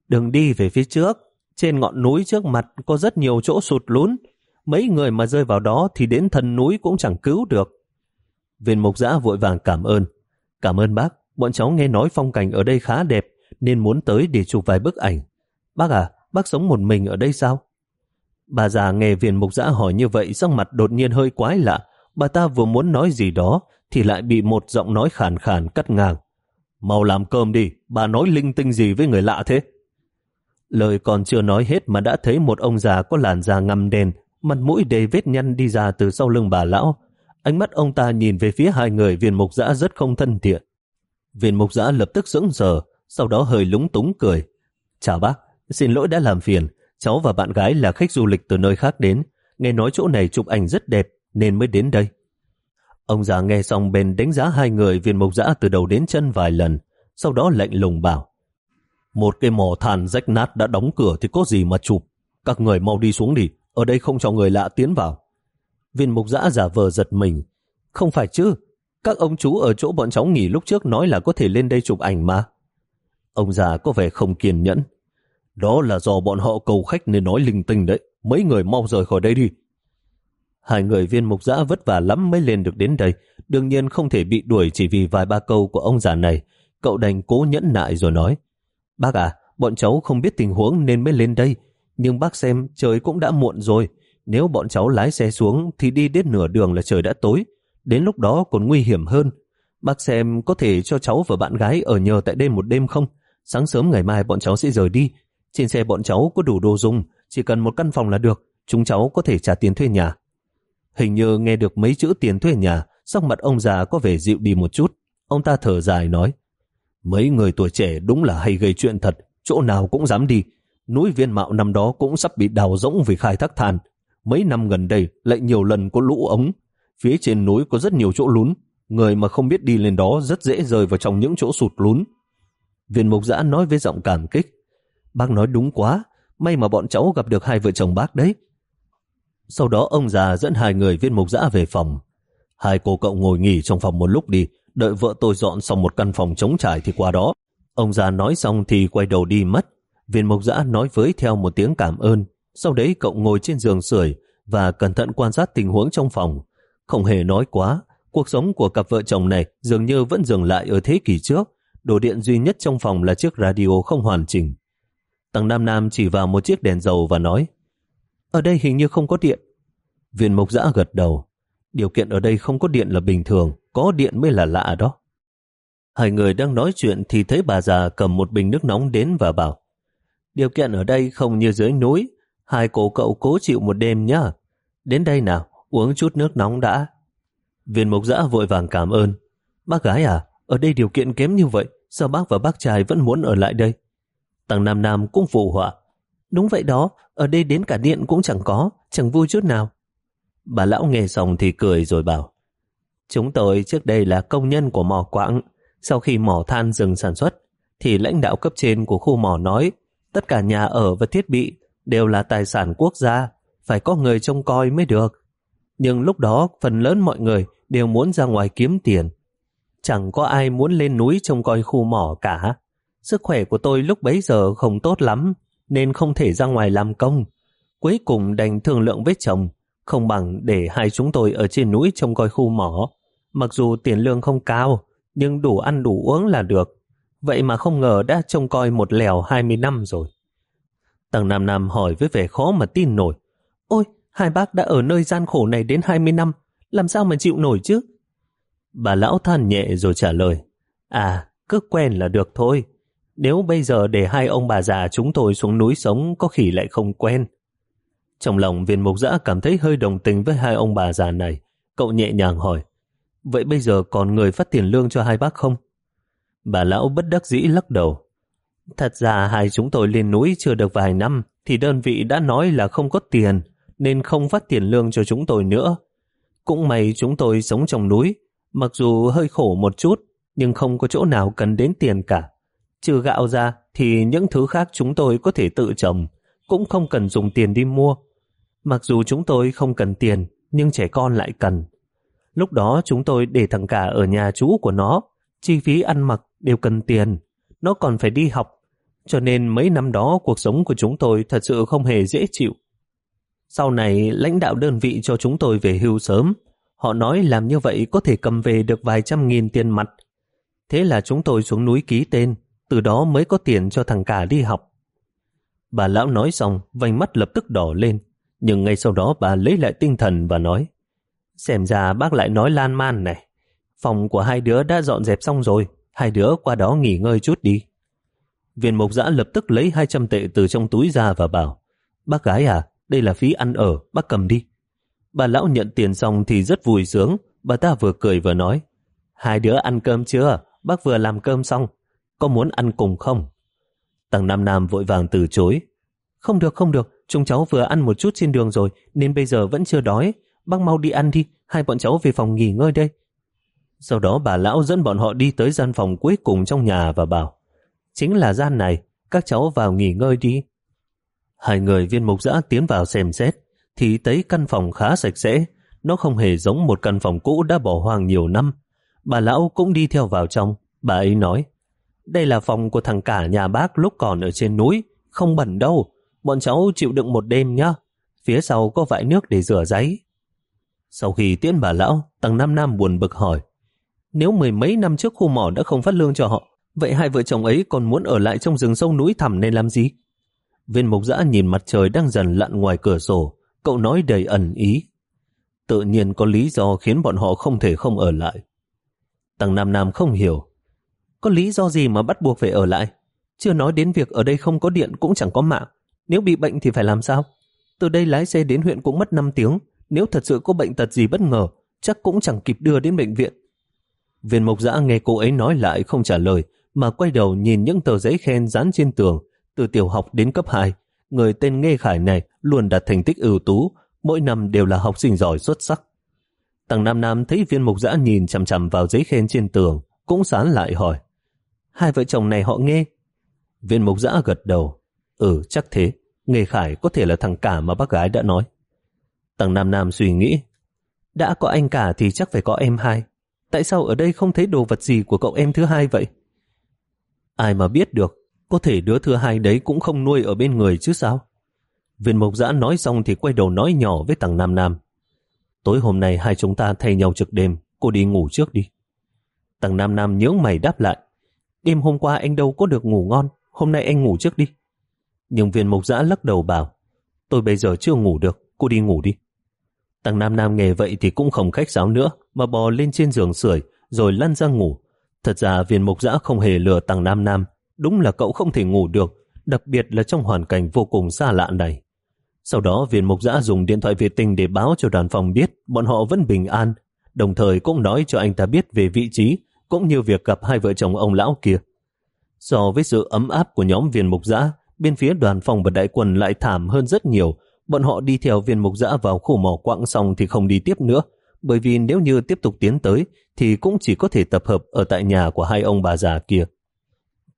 Speaker 1: Đừng đi về phía trước. Trên ngọn núi trước mặt có rất nhiều chỗ sụt lún. Mấy người mà rơi vào đó thì đến thần núi cũng chẳng cứu được. Viên mục giã vội vàng cảm ơn. Cảm ơn bác, bọn cháu nghe nói phong cảnh ở đây khá đẹp nên muốn tới để chụp vài bức ảnh. Bác à, bác sống một mình ở đây sao? Bà già nghe viện mục giã hỏi như vậy sắc mặt đột nhiên hơi quái lạ. Bà ta vừa muốn nói gì đó thì lại bị một giọng nói khàn khàn cắt ngang. Mau làm cơm đi, bà nói linh tinh gì với người lạ thế? Lời còn chưa nói hết mà đã thấy một ông già có làn da ngăm đen, mặt mũi đầy vết nhăn đi ra từ sau lưng bà lão. Ánh mắt ông ta nhìn về phía hai người viên mục dã rất không thân thiện. Viên mục giã lập tức sững sờ, sau đó hơi lúng túng cười. Chào bác, xin lỗi đã làm phiền. Cháu và bạn gái là khách du lịch từ nơi khác đến. Nghe nói chỗ này chụp ảnh rất đẹp nên mới đến đây. Ông già nghe xong bèn đánh giá hai người viên mục giã từ đầu đến chân vài lần, sau đó lạnh lùng bảo. Một cái mỏ than rách nát đã đóng cửa thì có gì mà chụp. Các người mau đi xuống đi, ở đây không cho người lạ tiến vào. Viên mục giã giả vờ giật mình. Không phải chứ, các ông chú ở chỗ bọn cháu nghỉ lúc trước nói là có thể lên đây chụp ảnh mà. Ông già có vẻ không kiên nhẫn. Đó là do bọn họ cầu khách nên nói linh tinh đấy. Mấy người mau rời khỏi đây đi. Hai người viên mục giã vất vả lắm mới lên được đến đây. Đương nhiên không thể bị đuổi chỉ vì vài ba câu của ông già này. Cậu đành cố nhẫn nại rồi nói. Bác à, bọn cháu không biết tình huống nên mới lên đây. Nhưng bác xem trời cũng đã muộn rồi. Nếu bọn cháu lái xe xuống thì đi đến nửa đường là trời đã tối đến lúc đó còn nguy hiểm hơn. Bác xem có thể cho cháu và bạn gái ở nhờ tại đây một đêm không? Sáng sớm ngày mai bọn cháu sẽ rời đi. Trên xe bọn cháu có đủ đồ dùng, chỉ cần một căn phòng là được, chúng cháu có thể trả tiền thuê nhà. Hình như nghe được mấy chữ tiền thuê nhà, sắc mặt ông già có vẻ dịu đi một chút. Ông ta thở dài nói, mấy người tuổi trẻ đúng là hay gây chuyện thật, chỗ nào cũng dám đi. Núi viên mạo năm đó cũng sắp bị đào rỗng vì khai thác than. Mấy năm gần đây lại nhiều lần có lũ ống. Phía trên núi có rất nhiều chỗ lún. Người mà không biết đi lên đó rất dễ rơi vào trong những chỗ sụt lún. Viên mục giã nói với giọng cảm kích. Bác nói đúng quá, may mà bọn cháu gặp được hai vợ chồng bác đấy. Sau đó ông già dẫn hai người viên mục giã về phòng. Hai cô cậu ngồi nghỉ trong phòng một lúc đi, đợi vợ tôi dọn xong một căn phòng trống trải thì qua đó. Ông già nói xong thì quay đầu đi mất. Viên mộc giã nói với theo một tiếng cảm ơn. Sau đấy cậu ngồi trên giường sưởi và cẩn thận quan sát tình huống trong phòng. Không hề nói quá, cuộc sống của cặp vợ chồng này dường như vẫn dừng lại ở thế kỷ trước. Đồ điện duy nhất trong phòng là chiếc radio không hoàn chỉnh. Tăng Nam Nam chỉ vào một chiếc đèn dầu và nói Ở đây hình như không có điện. Viên mộc giã gật đầu. Điều kiện ở đây không có điện là bình thường, có điện mới là lạ đó. Hai người đang nói chuyện thì thấy bà già cầm một bình nước nóng đến và bảo Điều kiện ở đây không như dưới núi, hai cô cậu cố chịu một đêm nhá. Đến đây nào, uống chút nước nóng đã. Viên mục giã vội vàng cảm ơn. Bác gái à, ở đây điều kiện kém như vậy, sao bác và bác trai vẫn muốn ở lại đây? Tăng Nam Nam cũng phụ họa. Đúng vậy đó, ở đây đến cả điện cũng chẳng có, chẳng vui chút nào. Bà lão nghe xong thì cười rồi bảo Chúng tôi trước đây là công nhân của mỏ quạng. Sau khi mỏ than dừng sản xuất, thì lãnh đạo cấp trên của khu mỏ nói tất cả nhà ở và thiết bị đều là tài sản quốc gia, phải có người trông coi mới được. Nhưng lúc đó phần lớn mọi người đều muốn ra ngoài kiếm tiền. Chẳng có ai muốn lên núi trông coi khu mỏ cả. Sức khỏe của tôi lúc bấy giờ không tốt lắm, nên không thể ra ngoài làm công. Cuối cùng đành thương lượng với chồng, không bằng để hai chúng tôi ở trên núi trông coi khu mỏ. Mặc dù tiền lương không cao, nhưng đủ ăn đủ uống là được. Vậy mà không ngờ đã trông coi một lèo 20 năm rồi. Tầng Nam Nam hỏi với vẻ khó mà tin nổi. Ôi, hai bác đã ở nơi gian khổ này đến 20 năm, làm sao mà chịu nổi chứ? Bà lão than nhẹ rồi trả lời. À, cứ quen là được thôi. Nếu bây giờ để hai ông bà già chúng tôi xuống núi sống có khi lại không quen. Trong lòng viên mục giã cảm thấy hơi đồng tình với hai ông bà già này. Cậu nhẹ nhàng hỏi. Vậy bây giờ còn người phát tiền lương cho hai bác không? Bà lão bất đắc dĩ lắc đầu. Thật ra hai chúng tôi lên núi chưa được vài năm thì đơn vị đã nói là không có tiền nên không phát tiền lương cho chúng tôi nữa. Cũng may chúng tôi sống trong núi mặc dù hơi khổ một chút nhưng không có chỗ nào cần đến tiền cả. Trừ gạo ra thì những thứ khác chúng tôi có thể tự trồng cũng không cần dùng tiền đi mua. Mặc dù chúng tôi không cần tiền nhưng trẻ con lại cần. Lúc đó chúng tôi để thằng cả ở nhà chú của nó, chi phí ăn mặc đều cần tiền, nó còn phải đi học, cho nên mấy năm đó cuộc sống của chúng tôi thật sự không hề dễ chịu. Sau này lãnh đạo đơn vị cho chúng tôi về hưu sớm, họ nói làm như vậy có thể cầm về được vài trăm nghìn tiền mặt. Thế là chúng tôi xuống núi ký tên, từ đó mới có tiền cho thằng cả đi học. Bà lão nói xong, vành mắt lập tức đỏ lên, nhưng ngay sau đó bà lấy lại tinh thần và nói Xem ra bác lại nói lan man này. Phòng của hai đứa đã dọn dẹp xong rồi, hai đứa qua đó nghỉ ngơi chút đi. Viên mộc giã lập tức lấy 200 tệ từ trong túi ra và bảo Bác gái à, đây là phí ăn ở, bác cầm đi. Bà lão nhận tiền xong thì rất vui sướng, bà ta vừa cười vừa nói Hai đứa ăn cơm chưa? Bác vừa làm cơm xong, có muốn ăn cùng không? Tầng Nam Nam vội vàng từ chối. Không được, không được, chúng cháu vừa ăn một chút trên đường rồi nên bây giờ vẫn chưa đói. Bác mau đi ăn đi, hai bọn cháu về phòng nghỉ ngơi đây. Sau đó bà lão dẫn bọn họ đi tới gian phòng cuối cùng trong nhà và bảo Chính là gian này, các cháu vào nghỉ ngơi đi. Hai người viên mục giã tiến vào xem xét thì thấy căn phòng khá sạch sẽ. Nó không hề giống một căn phòng cũ đã bỏ hoang nhiều năm. Bà lão cũng đi theo vào trong. Bà ấy nói Đây là phòng của thằng cả nhà bác lúc còn ở trên núi. Không bẩn đâu. Bọn cháu chịu đựng một đêm nhá. Phía sau có vại nước để rửa giấy. Sau khi tiễn bà lão, Tăng Nam Nam buồn bực hỏi nếu mười mấy năm trước khu mỏ đã không phát lương cho họ, vậy hai vợ chồng ấy còn muốn ở lại trong rừng sâu núi thẳm nên làm gì? Viên mục giã nhìn mặt trời đang dần lặn ngoài cửa sổ, cậu nói đầy ẩn ý. Tự nhiên có lý do khiến bọn họ không thể không ở lại. Tăng Nam Nam không hiểu. Có lý do gì mà bắt buộc phải ở lại? Chưa nói đến việc ở đây không có điện cũng chẳng có mạng. Nếu bị bệnh thì phải làm sao? Từ đây lái xe đến huyện cũng mất 5 tiếng. Nếu thật sự có bệnh tật gì bất ngờ, chắc cũng chẳng kịp đưa đến bệnh viện. Viên mộc giã nghe cô ấy nói lại không trả lời, mà quay đầu nhìn những tờ giấy khen dán trên tường, từ tiểu học đến cấp 2. Người tên Nghê Khải này luôn đạt thành tích ưu tú, mỗi năm đều là học sinh giỏi xuất sắc. Tầng Nam Nam thấy viên mục giã nhìn chằm chằm vào giấy khen trên tường, cũng sán lại hỏi. Hai vợ chồng này họ nghe. Viên mục giã gật đầu. Ừ, chắc thế. Nghề Khải có thể là thằng cả mà bác gái đã nói. Tầng Nam Nam suy nghĩ. Đã có anh cả thì chắc phải có em hai. Tại sao ở đây không thấy đồ vật gì của cậu em thứ hai vậy? Ai mà biết được, có thể đứa thứ hai đấy cũng không nuôi ở bên người chứ sao? Viên mộc giã nói xong thì quay đầu nói nhỏ với tàng Nam Nam. Tối hôm nay hai chúng ta thay nhau trực đêm, cô đi ngủ trước đi. Tàng Nam Nam nhớ mày đáp lại. Đêm hôm qua anh đâu có được ngủ ngon, hôm nay anh ngủ trước đi. Nhưng viên mộc giã lắc đầu bảo, tôi bây giờ chưa ngủ được, cô đi ngủ đi. Tàng Nam Nam nghe vậy thì cũng không khách sáo nữa, mà bò lên trên giường sưởi rồi lăn ra ngủ. Thật ra viên mộc giã không hề lừa tàng Nam Nam, đúng là cậu không thể ngủ được, đặc biệt là trong hoàn cảnh vô cùng xa lạ này. Sau đó viên mục giã dùng điện thoại vệ tinh để báo cho đoàn phòng biết bọn họ vẫn bình an, đồng thời cũng nói cho anh ta biết về vị trí cũng như việc gặp hai vợ chồng ông lão kia. So với sự ấm áp của nhóm viên mục giã, bên phía đoàn phòng và đại quân lại thảm hơn rất nhiều. Bọn họ đi theo viên mục giã vào khu mỏ quặng xong thì không đi tiếp nữa, bởi vì nếu như tiếp tục tiến tới thì cũng chỉ có thể tập hợp ở tại nhà của hai ông bà già kia.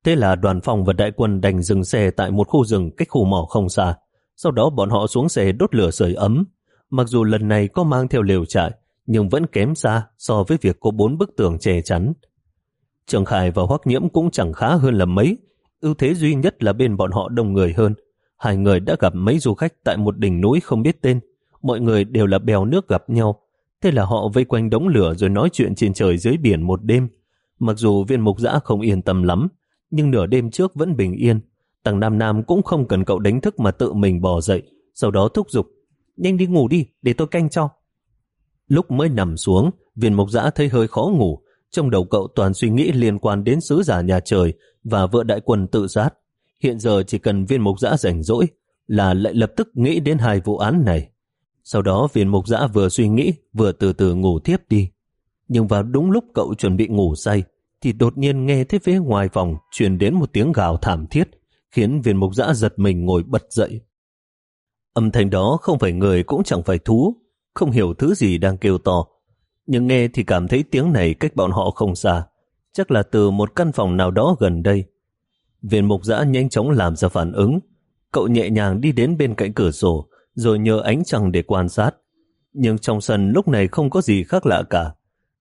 Speaker 1: Thế là đoàn phòng và đại quân đành dừng xe tại một khu rừng cách khu mỏ không xa. Sau đó bọn họ xuống xe đốt lửa sưởi ấm. Mặc dù lần này có mang theo lều trại, nhưng vẫn kém xa so với việc có bốn bức tường che chắn. Trường Khải và Hoắc Nhiễm cũng chẳng khá hơn là mấy. Ưu thế duy nhất là bên bọn họ đông người hơn. Hai người đã gặp mấy du khách tại một đỉnh núi không biết tên. Mọi người đều là bèo nước gặp nhau. Thế là họ vây quanh đống lửa rồi nói chuyện trên trời dưới biển một đêm. Mặc dù viên mục giã không yên tâm lắm, nhưng nửa đêm trước vẫn bình yên. Tầng Nam Nam cũng không cần cậu đánh thức mà tự mình bò dậy, sau đó thúc giục. Nhanh đi ngủ đi, để tôi canh cho. Lúc mới nằm xuống, viên mộc giã thấy hơi khó ngủ. Trong đầu cậu toàn suy nghĩ liên quan đến sứ giả nhà trời và vợ đại quân tự sát. Hiện giờ chỉ cần viên mộc giã rảnh rỗi là lại lập tức nghĩ đến hai vụ án này. Sau đó viên mục giã vừa suy nghĩ vừa từ từ ngủ tiếp đi. Nhưng vào đúng lúc cậu chuẩn bị ngủ say thì đột nhiên nghe thấy phía ngoài phòng truyền đến một tiếng gào thảm thiết khiến viên mục giã giật mình ngồi bật dậy. Âm thanh đó không phải người cũng chẳng phải thú, không hiểu thứ gì đang kêu to. Nhưng nghe thì cảm thấy tiếng này cách bọn họ không xa, chắc là từ một căn phòng nào đó gần đây. Viên mục giã nhanh chóng làm ra phản ứng, cậu nhẹ nhàng đi đến bên cạnh cửa sổ, rồi nhờ ánh trăng để quan sát. Nhưng trong sân lúc này không có gì khác lạ cả.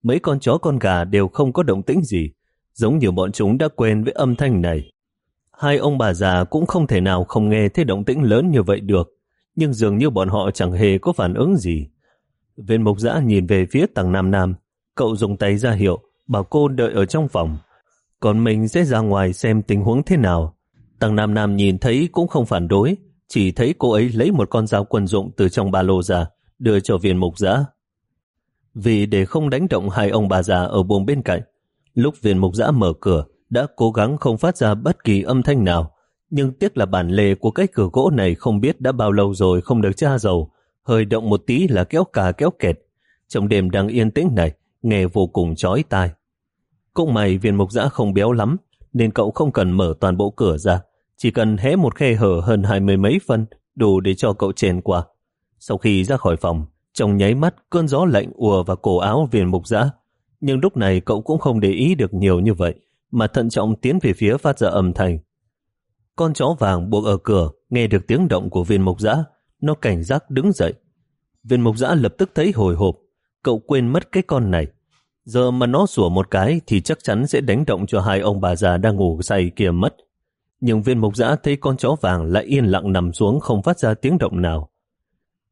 Speaker 1: Mấy con chó con gà đều không có động tĩnh gì, giống như bọn chúng đã quen với âm thanh này. Hai ông bà già cũng không thể nào không nghe thấy động tĩnh lớn như vậy được, nhưng dường như bọn họ chẳng hề có phản ứng gì. Viên mục giã nhìn về phía tầng Nam Nam, cậu dùng tay ra hiệu, bảo cô đợi ở trong phòng. Còn mình sẽ ra ngoài xem tình huống thế nào. Tầng Nam Nam nhìn thấy cũng không phản đối, chỉ thấy cô ấy lấy một con dao quân dụng từ trong ba lô ra, đưa cho viên mục giã. Vì để không đánh động hai ông bà già ở buồng bên cạnh, lúc viên mục giã mở cửa, đã cố gắng không phát ra bất kỳ âm thanh nào, nhưng tiếc là bản lề của cái cửa gỗ này không biết đã bao lâu rồi không được tra dầu, hơi động một tí là kéo cà kéo kẹt. Trong đêm đang yên tĩnh này, nghe vô cùng chói tai. Cũng may viên mục giã không béo lắm, nên cậu không cần mở toàn bộ cửa ra, chỉ cần hé một khe hở hơn hai mươi mấy phân, đủ để cho cậu chèn qua. Sau khi ra khỏi phòng, trong nháy mắt cơn gió lạnh ùa vào cổ áo viên mục dã nhưng lúc này cậu cũng không để ý được nhiều như vậy mà thận trọng tiến về phía phát ra âm thanh. Con chó vàng buộc ở cửa nghe được tiếng động của viên mộc dã, nó cảnh giác đứng dậy. Viên mộc dã lập tức thấy hồi hộp, cậu quên mất cái con này. Giờ mà nó sủa một cái thì chắc chắn sẽ đánh động cho hai ông bà già đang ngủ say kia mất. Nhưng viên mộc dã thấy con chó vàng lại yên lặng nằm xuống không phát ra tiếng động nào.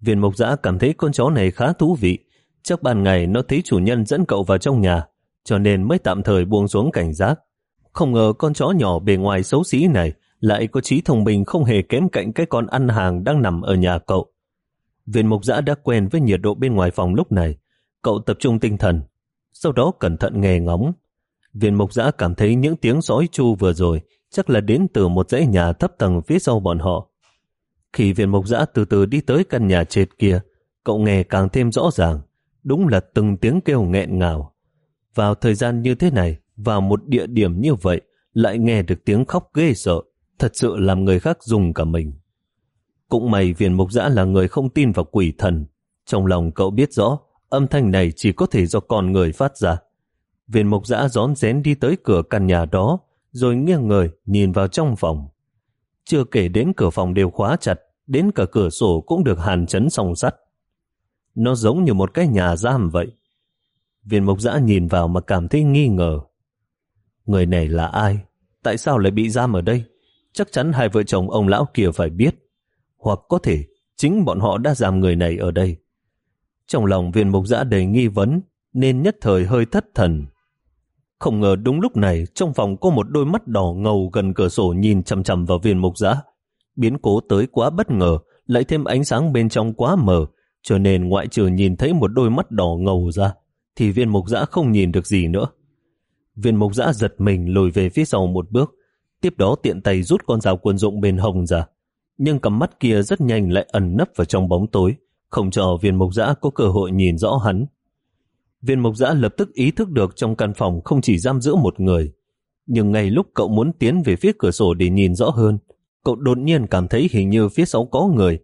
Speaker 1: Viên mộc dã cảm thấy con chó này khá thú vị. Chắc ban ngày nó thấy chủ nhân dẫn cậu vào trong nhà, cho nên mới tạm thời buông xuống cảnh giác. Không ngờ con chó nhỏ bề ngoài xấu xí này lại có trí thông minh không hề kém cạnh cái con ăn hàng đang nằm ở nhà cậu. Viên mục giã đã quen với nhiệt độ bên ngoài phòng lúc này. Cậu tập trung tinh thần, sau đó cẩn thận nghe ngóng. Viên mục giã cảm thấy những tiếng sói chu vừa rồi chắc là đến từ một dãy nhà thấp tầng phía sau bọn họ. Khi viên mục giã từ từ đi tới căn nhà trệt kia, cậu nghe càng thêm rõ ràng, đúng là từng tiếng kêu nghẹn ngào. Vào thời gian như thế này, vào một địa điểm như vậy, lại nghe được tiếng khóc ghê sợ, thật sự làm người khác dùng cả mình. Cũng may viên mục giã là người không tin vào quỷ thần. Trong lòng cậu biết rõ, âm thanh này chỉ có thể do con người phát ra. Viên mục giã rón rén đi tới cửa căn nhà đó, rồi nghiêng người nhìn vào trong phòng. Chưa kể đến cửa phòng đều khóa chặt, đến cả cửa sổ cũng được hàn chấn song sắt. Nó giống như một cái nhà giam vậy. Viên mục giã nhìn vào mà cảm thấy nghi ngờ. Người này là ai? Tại sao lại bị giam ở đây? Chắc chắn hai vợ chồng ông lão kia phải biết. Hoặc có thể chính bọn họ đã giam người này ở đây. Trong lòng viên mục giã đầy nghi vấn, nên nhất thời hơi thất thần. Không ngờ đúng lúc này trong phòng có một đôi mắt đỏ ngầu gần cửa sổ nhìn chầm chầm vào viên mục giã. Biến cố tới quá bất ngờ, lại thêm ánh sáng bên trong quá mờ, cho nên ngoại trừ nhìn thấy một đôi mắt đỏ ngầu ra, thì viên mục giã không nhìn được gì nữa. Viên mục giã giật mình lùi về phía sau một bước, tiếp đó tiện tay rút con dao quân dụng bên hồng ra. Nhưng cầm mắt kia rất nhanh lại ẩn nấp vào trong bóng tối, không cho viên mục giã có cơ hội nhìn rõ hắn. Viên Mộc giã lập tức ý thức được trong căn phòng không chỉ giam giữ một người. Nhưng ngay lúc cậu muốn tiến về phía cửa sổ để nhìn rõ hơn, cậu đột nhiên cảm thấy hình như phía sau có người.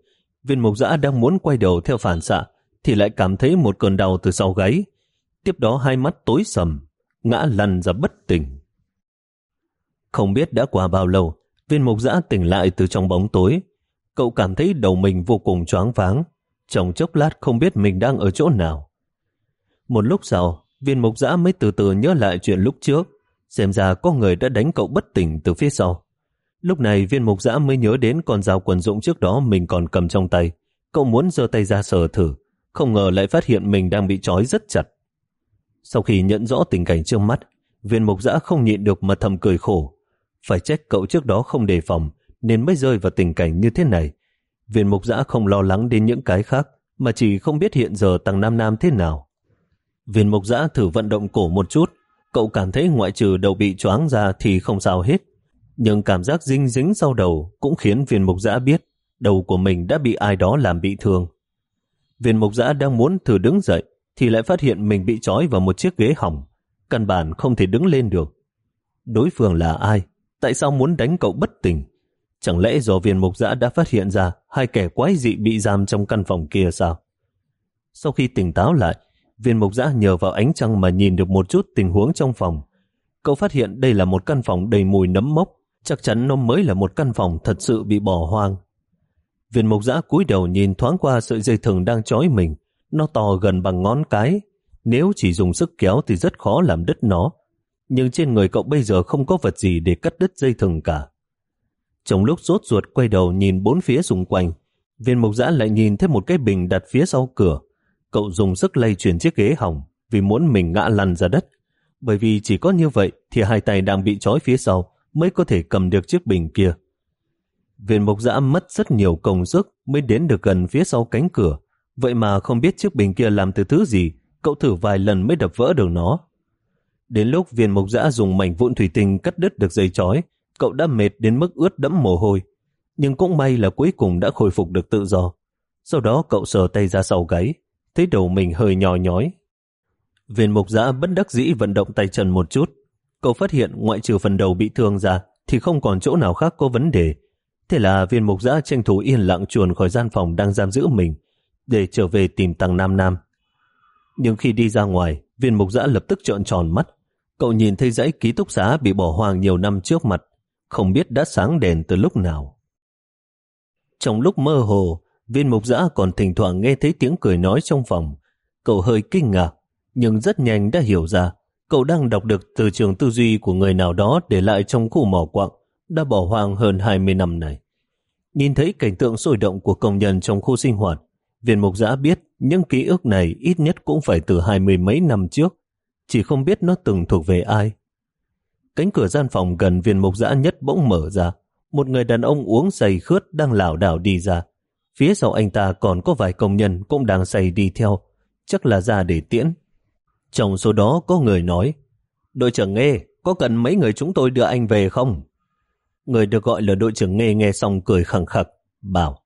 Speaker 1: Viên Mộc giã đang muốn quay đầu theo phản xạ, thì lại cảm thấy một cơn đau từ sau gáy. Tiếp đó hai mắt tối sầm, ngã lăn ra bất tỉnh. Không biết đã qua bao lâu, viên mục giã tỉnh lại từ trong bóng tối. Cậu cảm thấy đầu mình vô cùng choáng váng. Trong chốc lát không biết mình đang ở chỗ nào. Một lúc sau, viên mục giã mới từ từ nhớ lại chuyện lúc trước. Xem ra có người đã đánh cậu bất tỉnh từ phía sau. Lúc này viên mục giã mới nhớ đến con dao quần dụng trước đó mình còn cầm trong tay. Cậu muốn giơ tay ra sờ thử, không ngờ lại phát hiện mình đang bị trói rất chặt. Sau khi nhận rõ tình cảnh trước mắt, viên mục giã không nhịn được mà thầm cười khổ. Phải trách cậu trước đó không đề phòng, nên mới rơi vào tình cảnh như thế này. Viên mục giã không lo lắng đến những cái khác, mà chỉ không biết hiện giờ tăng Nam Nam thế nào. Viên mục giã thử vận động cổ một chút, cậu cảm thấy ngoại trừ đầu bị choáng ra thì không sao hết. Nhưng cảm giác dinh dính sau đầu cũng khiến viên mục giã biết đầu của mình đã bị ai đó làm bị thương. Viên mục giã đang muốn thử đứng dậy thì lại phát hiện mình bị trói vào một chiếc ghế hỏng. Căn bản không thể đứng lên được. Đối phương là ai? Tại sao muốn đánh cậu bất tỉnh? Chẳng lẽ do viên mục giã đã phát hiện ra hai kẻ quái dị bị giam trong căn phòng kia sao? Sau khi tỉnh táo lại, viên mục giã nhờ vào ánh trăng mà nhìn được một chút tình huống trong phòng. Cậu phát hiện đây là một căn phòng đầy mùi nấm mốc, chắc chắn nó mới là một căn phòng thật sự bị bỏ hoang. Viên mục giã cúi đầu nhìn thoáng qua sợi dây thừng đang trói mình, nó to gần bằng ngón cái. Nếu chỉ dùng sức kéo thì rất khó làm đứt nó. Nhưng trên người cậu bây giờ không có vật gì để cắt đứt dây thừng cả. Trong lúc rốt ruột quay đầu nhìn bốn phía xung quanh, viên mục giã lại nhìn thấy một cái bình đặt phía sau cửa. Cậu dùng sức lay chuyển chiếc ghế hỏng vì muốn mình ngã lăn ra đất. Bởi vì chỉ có như vậy thì hai tay đang bị trói phía sau mới có thể cầm được chiếc bình kia. Viên mục giã mất rất nhiều công sức mới đến được gần phía sau cánh cửa. Vậy mà không biết chiếc bình kia làm từ thứ gì, cậu thử vài lần mới đập vỡ được nó. Đến lúc viên mục giã dùng mảnh vụn thủy tinh cắt đứt được dây chói, cậu đã mệt đến mức ướt đẫm mồ hôi. Nhưng cũng may là cuối cùng đã khôi phục được tự do. Sau đó cậu sờ tay ra sau gáy, thấy đầu mình hơi nhỏ nhói. Viên mục giã bất đắc dĩ vận động tay chân một chút. Cậu phát hiện ngoại trừ phần đầu bị thương ra thì không còn chỗ nào khác có vấn đề. Thế là viên mục giã tranh thủ yên lặng chuồn khỏi gian phòng đang giam giữ mình để trở về tìm Tăng Nam Nam. Nhưng khi đi ra ngoài, viên mục giã lập tức trợn tròn mắt. Cậu nhìn thấy dãy ký túc xá bị bỏ hoang nhiều năm trước mặt, không biết đã sáng đèn từ lúc nào. Trong lúc mơ hồ, viên mục giã còn thỉnh thoảng nghe thấy tiếng cười nói trong phòng. Cậu hơi kinh ngạc, nhưng rất nhanh đã hiểu ra cậu đang đọc được từ trường tư duy của người nào đó để lại trong khu mỏ quặng đã bỏ hoang hơn 20 năm này. Nhìn thấy cảnh tượng sôi động của công nhân trong khu sinh hoạt, viên mục giã biết những ký ức này ít nhất cũng phải từ hai mươi mấy năm trước, chỉ không biết nó từng thuộc về ai. Cánh cửa gian phòng gần viên mục giã nhất bỗng mở ra, một người đàn ông uống say khướt đang lảo đảo đi ra. Phía sau anh ta còn có vài công nhân cũng đang say đi theo, chắc là ra để tiễn. Trong số đó có người nói, đội trưởng nghe, có cần mấy người chúng tôi đưa anh về không? Người được gọi là đội trưởng nghe nghe xong cười khẳng khặc, bảo,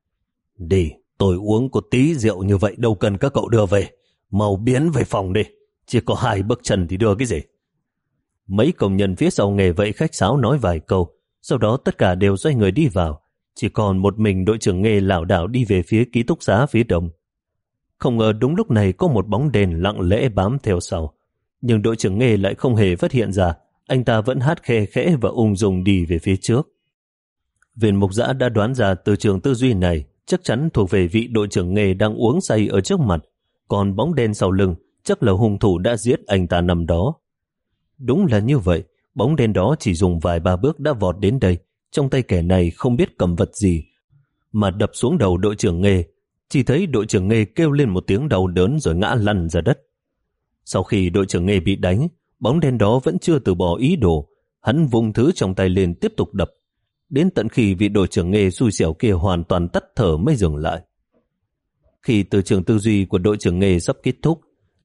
Speaker 1: Đi, tôi uống có tí rượu như vậy đâu cần các cậu đưa về. Mau biến về phòng đi, chỉ có hai bước chân thì đưa cái gì. Mấy công nhân phía sau nghề vậy khách sáo nói vài câu, sau đó tất cả đều xoay người đi vào. Chỉ còn một mình đội trưởng nghề lảo đảo đi về phía ký túc xá phía đông. Không ngờ đúng lúc này có một bóng đèn lặng lẽ bám theo sau. Nhưng đội trưởng nghề lại không hề phát hiện ra, anh ta vẫn hát khe khẽ và ung dung đi về phía trước. Viên mục giã đã đoán ra từ trường tư duy này chắc chắn thuộc về vị đội trưởng nghề đang uống say ở trước mặt, còn bóng đen sau lưng chắc là hung thủ đã giết anh ta nằm đó. Đúng là như vậy, bóng đen đó chỉ dùng vài ba bước đã vọt đến đây, trong tay kẻ này không biết cầm vật gì, mà đập xuống đầu đội trưởng nghề. Chỉ thấy đội trưởng nghề kêu lên một tiếng đau đớn rồi ngã lăn ra đất. Sau khi đội trưởng nghề bị đánh, bóng đen đó vẫn chưa từ bỏ ý đồ, hắn vùng thứ trong tay lên tiếp tục đập. Đến tận khi vị đội trưởng nghề xui xẻo kia hoàn toàn tắt thở mới dừng lại. Khi từ trường tư duy của đội trưởng nghề sắp kết thúc,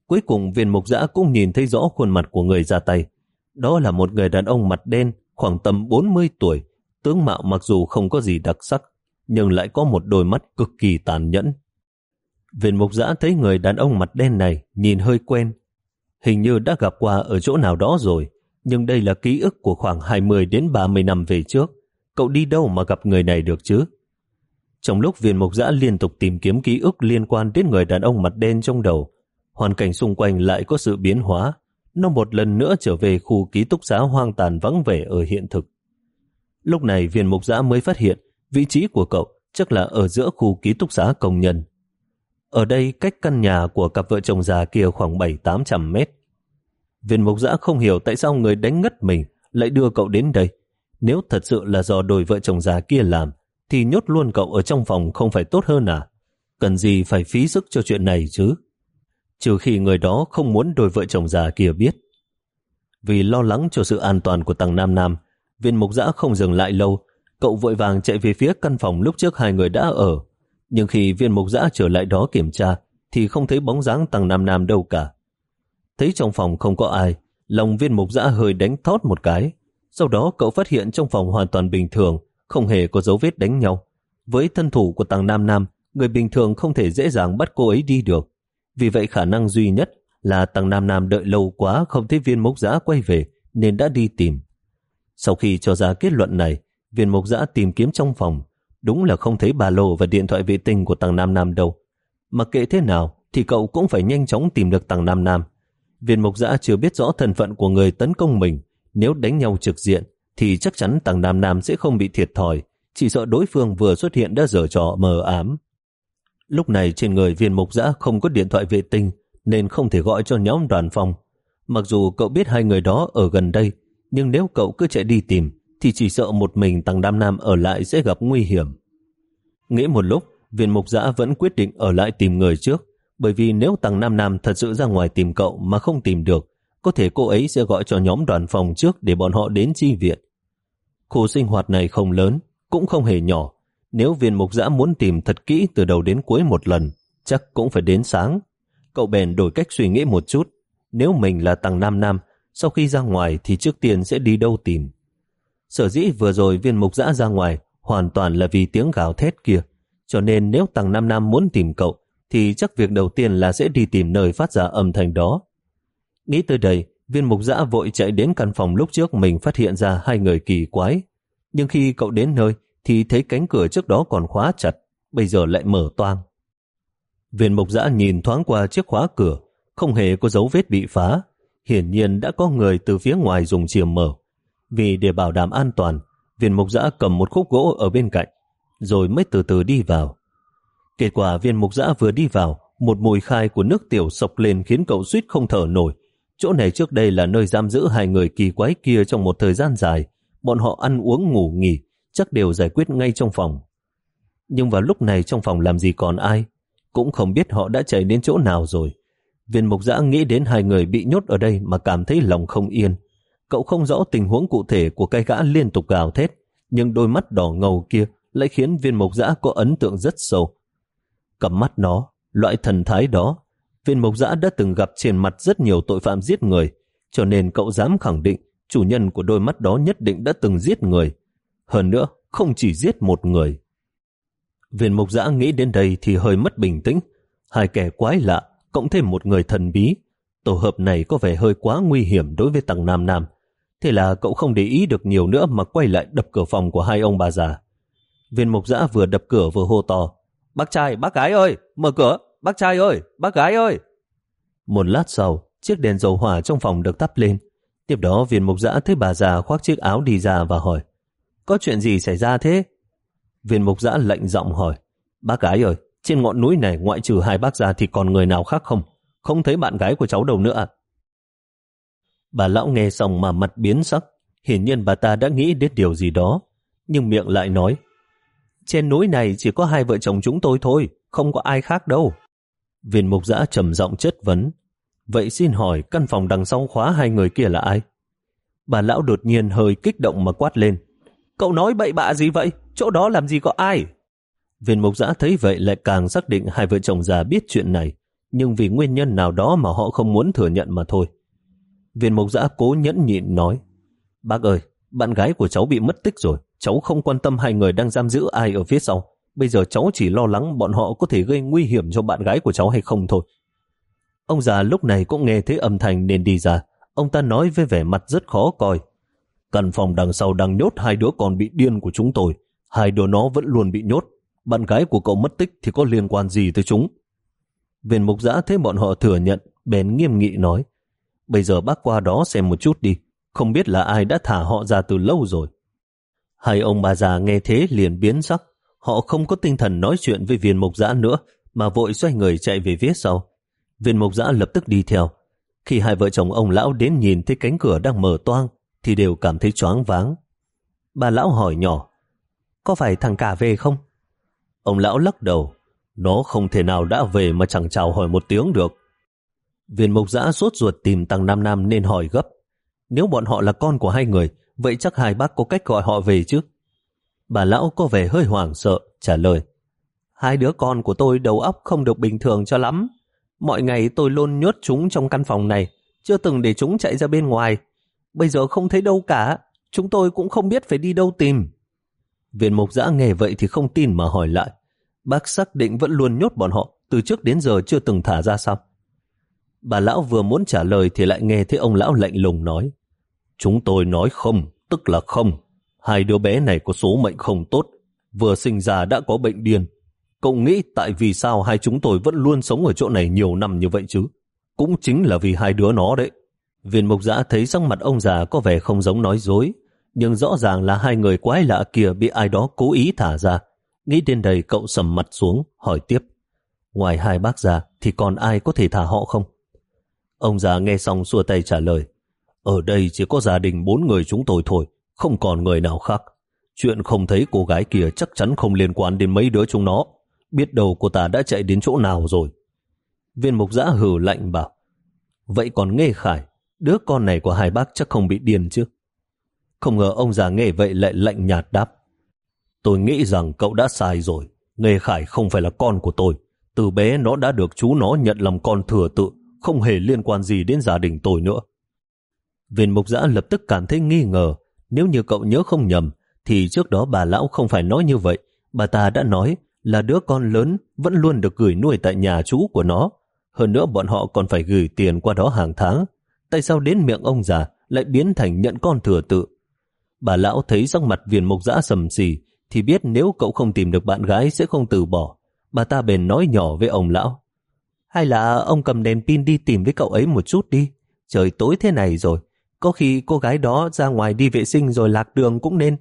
Speaker 1: cuối cùng viên mục giã cũng nhìn thấy rõ khuôn mặt của người ra tay. Đó là một người đàn ông mặt đen, khoảng tầm 40 tuổi, tướng mạo mặc dù không có gì đặc sắc, nhưng lại có một đôi mắt cực kỳ tàn nhẫn. Viện mục giã thấy người đàn ông mặt đen này nhìn hơi quen. Hình như đã gặp qua ở chỗ nào đó rồi, nhưng đây là ký ức của khoảng 20 đến 30 năm về trước. Cậu đi đâu mà gặp người này được chứ? Trong lúc viên mục giã liên tục tìm kiếm ký ức liên quan đến người đàn ông mặt đen trong đầu, hoàn cảnh xung quanh lại có sự biến hóa. Nó một lần nữa trở về khu ký túc xá hoang tàn vắng vẻ ở hiện thực. Lúc này viên mục giã mới phát hiện vị trí của cậu chắc là ở giữa khu ký túc xá công nhân. Ở đây cách căn nhà của cặp vợ chồng già kia khoảng 7-800 mét. Viên mục giã không hiểu tại sao người đánh ngất mình lại đưa cậu đến đây. Nếu thật sự là do đôi vợ chồng già kia làm, thì nhốt luôn cậu ở trong phòng không phải tốt hơn à? Cần gì phải phí sức cho chuyện này chứ? Trừ khi người đó không muốn đôi vợ chồng già kia biết. Vì lo lắng cho sự an toàn của Tăng Nam Nam, viên mục giã không dừng lại lâu, cậu vội vàng chạy về phía căn phòng lúc trước hai người đã ở. Nhưng khi viên mục giã trở lại đó kiểm tra, thì không thấy bóng dáng tăng Nam Nam đâu cả. Thấy trong phòng không có ai, lòng viên mục giã hơi đánh thót một cái. Sau đó cậu phát hiện trong phòng hoàn toàn bình thường, không hề có dấu vết đánh nhau. Với thân thủ của tàng Nam Nam, người bình thường không thể dễ dàng bắt cô ấy đi được. Vì vậy khả năng duy nhất là tàng Nam Nam đợi lâu quá không thấy viên mục giã quay về nên đã đi tìm. Sau khi cho ra kết luận này, viên mục giã tìm kiếm trong phòng, đúng là không thấy ba lô và điện thoại vệ tinh của tàng Nam Nam đâu. Mặc kệ thế nào thì cậu cũng phải nhanh chóng tìm được tàng Nam Nam. Viên mục giã chưa biết rõ thân phận của người tấn công mình, nếu đánh nhau trực diện thì chắc chắn tàng Nam Nam sẽ không bị thiệt thòi, chỉ sợ đối phương vừa xuất hiện đã dở trò mờ ám. Lúc này trên người viên mục giã không có điện thoại vệ tinh nên không thể gọi cho nhóm đoàn phòng. Mặc dù cậu biết hai người đó ở gần đây, nhưng nếu cậu cứ chạy đi tìm thì chỉ sợ một mình Tăng Nam Nam ở lại sẽ gặp nguy hiểm. Nghĩ một lúc, viên mục giã vẫn quyết định ở lại tìm người trước, bởi vì nếu Tăng Nam Nam thật sự ra ngoài tìm cậu mà không tìm được, có thể cô ấy sẽ gọi cho nhóm đoàn phòng trước để bọn họ đến chi viện. Khu sinh hoạt này không lớn, cũng không hề nhỏ. Nếu viên mục giã muốn tìm thật kỹ từ đầu đến cuối một lần, chắc cũng phải đến sáng. Cậu bèn đổi cách suy nghĩ một chút. Nếu mình là Tăng Nam Nam, sau khi ra ngoài thì trước tiên sẽ đi đâu tìm. Sở dĩ vừa rồi viên mục dã ra ngoài hoàn toàn là vì tiếng gào thét kia. Cho nên nếu Tăng Nam Nam muốn tìm cậu, thì chắc việc đầu tiên là sẽ đi tìm nơi phát ra âm thanh đó. Nghĩ tới đây, viên mục dã vội chạy đến căn phòng lúc trước mình phát hiện ra hai người kỳ quái. Nhưng khi cậu đến nơi, thì thấy cánh cửa trước đó còn khóa chặt, bây giờ lại mở toang. Viên mục dã nhìn thoáng qua chiếc khóa cửa, không hề có dấu vết bị phá. Hiển nhiên đã có người từ phía ngoài dùng chìa mở. Vì để bảo đảm an toàn, viên mục giã cầm một khúc gỗ ở bên cạnh, rồi mới từ từ đi vào. Kết quả viên mục giã vừa đi vào, một mùi khai của nước tiểu sộc lên khiến cậu suýt không thở nổi. Chỗ này trước đây là nơi giam giữ hai người kỳ quái kia trong một thời gian dài. Bọn họ ăn uống ngủ nghỉ, chắc đều giải quyết ngay trong phòng. Nhưng vào lúc này trong phòng làm gì còn ai, cũng không biết họ đã chạy đến chỗ nào rồi. Viên mục giã nghĩ đến hai người bị nhốt ở đây mà cảm thấy lòng không yên. Cậu không rõ tình huống cụ thể của cái gã liên tục gào thét, nhưng đôi mắt đỏ ngầu kia lại khiến viên mục giã có ấn tượng rất sâu. Cầm mắt nó, loại thần thái đó, viên mục giã đã từng gặp trên mặt rất nhiều tội phạm giết người, cho nên cậu dám khẳng định chủ nhân của đôi mắt đó nhất định đã từng giết người. Hơn nữa, không chỉ giết một người. Viên mục giã nghĩ đến đây thì hơi mất bình tĩnh. Hai kẻ quái lạ, cộng thêm một người thần bí. Tổ hợp này có vẻ hơi quá nguy hiểm đối với tầng Nam Nam. Thế là cậu không để ý được nhiều nữa mà quay lại đập cửa phòng của hai ông bà già. Viên mục giã vừa đập cửa vừa hô to. Bác trai, bác gái ơi, mở cửa, bác trai ơi, bác gái ơi. Một lát sau, chiếc đèn dầu hỏa trong phòng được tắt lên. Tiếp đó viên mục giã thấy bà già khoác chiếc áo đi ra và hỏi Có chuyện gì xảy ra thế? Viên mục giã lạnh giọng hỏi Bác gái ơi, trên ngọn núi này ngoại trừ hai bác già thì còn người nào khác không? Không thấy bạn gái của cháu đâu nữa à? Bà lão nghe xong mà mặt biến sắc. Hiển nhiên bà ta đã nghĩ đến điều gì đó. Nhưng miệng lại nói Trên núi này chỉ có hai vợ chồng chúng tôi thôi, không có ai khác đâu. Viên mục giã trầm giọng chất vấn Vậy xin hỏi căn phòng đằng sau khóa hai người kia là ai? Bà lão đột nhiên hơi kích động mà quát lên. Cậu nói bậy bạ gì vậy? Chỗ đó làm gì có ai? Viên mục giã thấy vậy lại càng xác định hai vợ chồng già biết chuyện này, nhưng vì nguyên nhân nào đó mà họ không muốn thừa nhận mà thôi. Viên mục giã cố nhẫn nhịn nói, Bác ơi, bạn gái của cháu bị mất tích rồi, cháu không quan tâm hai người đang giam giữ ai ở phía sau. Bây giờ cháu chỉ lo lắng bọn họ có thể gây nguy hiểm cho bạn gái của cháu hay không thôi. Ông già lúc này cũng nghe thấy âm thanh nên đi ra. Ông ta nói với vẻ mặt rất khó coi. Căn phòng đằng sau đang nhốt hai đứa con bị điên của chúng tôi. Hai đứa nó vẫn luôn bị nhốt. Bạn gái của cậu mất tích thì có liên quan gì tới chúng? Viên mục giã thấy bọn họ thừa nhận, bèn nghiêm nghị nói. Bây giờ bác qua đó xem một chút đi. Không biết là ai đã thả họ ra từ lâu rồi. Hai ông bà già nghe thế liền biến sắc. Họ không có tinh thần nói chuyện với viên mục giã nữa, mà vội xoay người chạy về phía sau. Viên mục giã lập tức đi theo. Khi hai vợ chồng ông lão đến nhìn thấy cánh cửa đang mở toang, thì đều cảm thấy choáng váng. Bà lão hỏi nhỏ, có phải thằng cả về không? Ông lão lắc đầu, nó không thể nào đã về mà chẳng chào hỏi một tiếng được. Viên Mộc giã sốt ruột tìm tăng Nam Nam nên hỏi gấp. Nếu bọn họ là con của hai người, vậy chắc hai bác có cách gọi họ về chứ? Bà lão có vẻ hơi hoảng sợ, trả lời. Hai đứa con của tôi đầu óc không được bình thường cho lắm. Mọi ngày tôi luôn nhốt chúng trong căn phòng này, chưa từng để chúng chạy ra bên ngoài. Bây giờ không thấy đâu cả, chúng tôi cũng không biết phải đi đâu tìm. Viên mục giã nghe vậy thì không tin mà hỏi lại. Bác xác định vẫn luôn nhốt bọn họ, từ trước đến giờ chưa từng thả ra sao? Bà lão vừa muốn trả lời thì lại nghe thấy ông lão lạnh lùng nói. Chúng tôi nói không, tức là không. Hai đứa bé này có số mệnh không tốt, vừa sinh ra đã có bệnh điên, Cậu nghĩ tại vì sao hai chúng tôi vẫn luôn sống ở chỗ này nhiều năm như vậy chứ? Cũng chính là vì hai đứa nó đấy. Viên mục giã thấy sắc mặt ông già có vẻ không giống nói dối, nhưng rõ ràng là hai người quái lạ kia bị ai đó cố ý thả ra. Nghĩ đến đây cậu sầm mặt xuống, hỏi tiếp. Ngoài hai bác già thì còn ai có thể thả họ không? Ông già nghe xong xua tay trả lời. Ở đây chỉ có gia đình bốn người chúng tôi thôi, không còn người nào khác. Chuyện không thấy cô gái kia chắc chắn không liên quan đến mấy đứa chúng nó biết đâu cô ta đã chạy đến chỗ nào rồi. Viên mục giã hử lạnh bảo, vậy còn nghe khải, đứa con này của hai bác chắc không bị điên chứ. Không ngờ ông già nghe vậy lại lạnh nhạt đáp. Tôi nghĩ rằng cậu đã sai rồi. Nghề Khải không phải là con của tôi. Từ bé nó đã được chú nó nhận làm con thừa tự, không hề liên quan gì đến gia đình tôi nữa. Viên mục giã lập tức cảm thấy nghi ngờ. Nếu như cậu nhớ không nhầm, thì trước đó bà lão không phải nói như vậy. Bà ta đã nói là đứa con lớn vẫn luôn được gửi nuôi tại nhà chú của nó. Hơn nữa bọn họ còn phải gửi tiền qua đó hàng tháng. Tại sao đến miệng ông già lại biến thành nhận con thừa tự? Bà lão thấy sắc mặt viền mộc dã sầm xì thì biết nếu cậu không tìm được bạn gái sẽ không từ bỏ. Bà ta bền nói nhỏ với ông lão. Hay là ông cầm đèn pin đi tìm với cậu ấy một chút đi. Trời tối thế này rồi. Có khi cô gái đó ra ngoài đi vệ sinh rồi lạc đường cũng nên.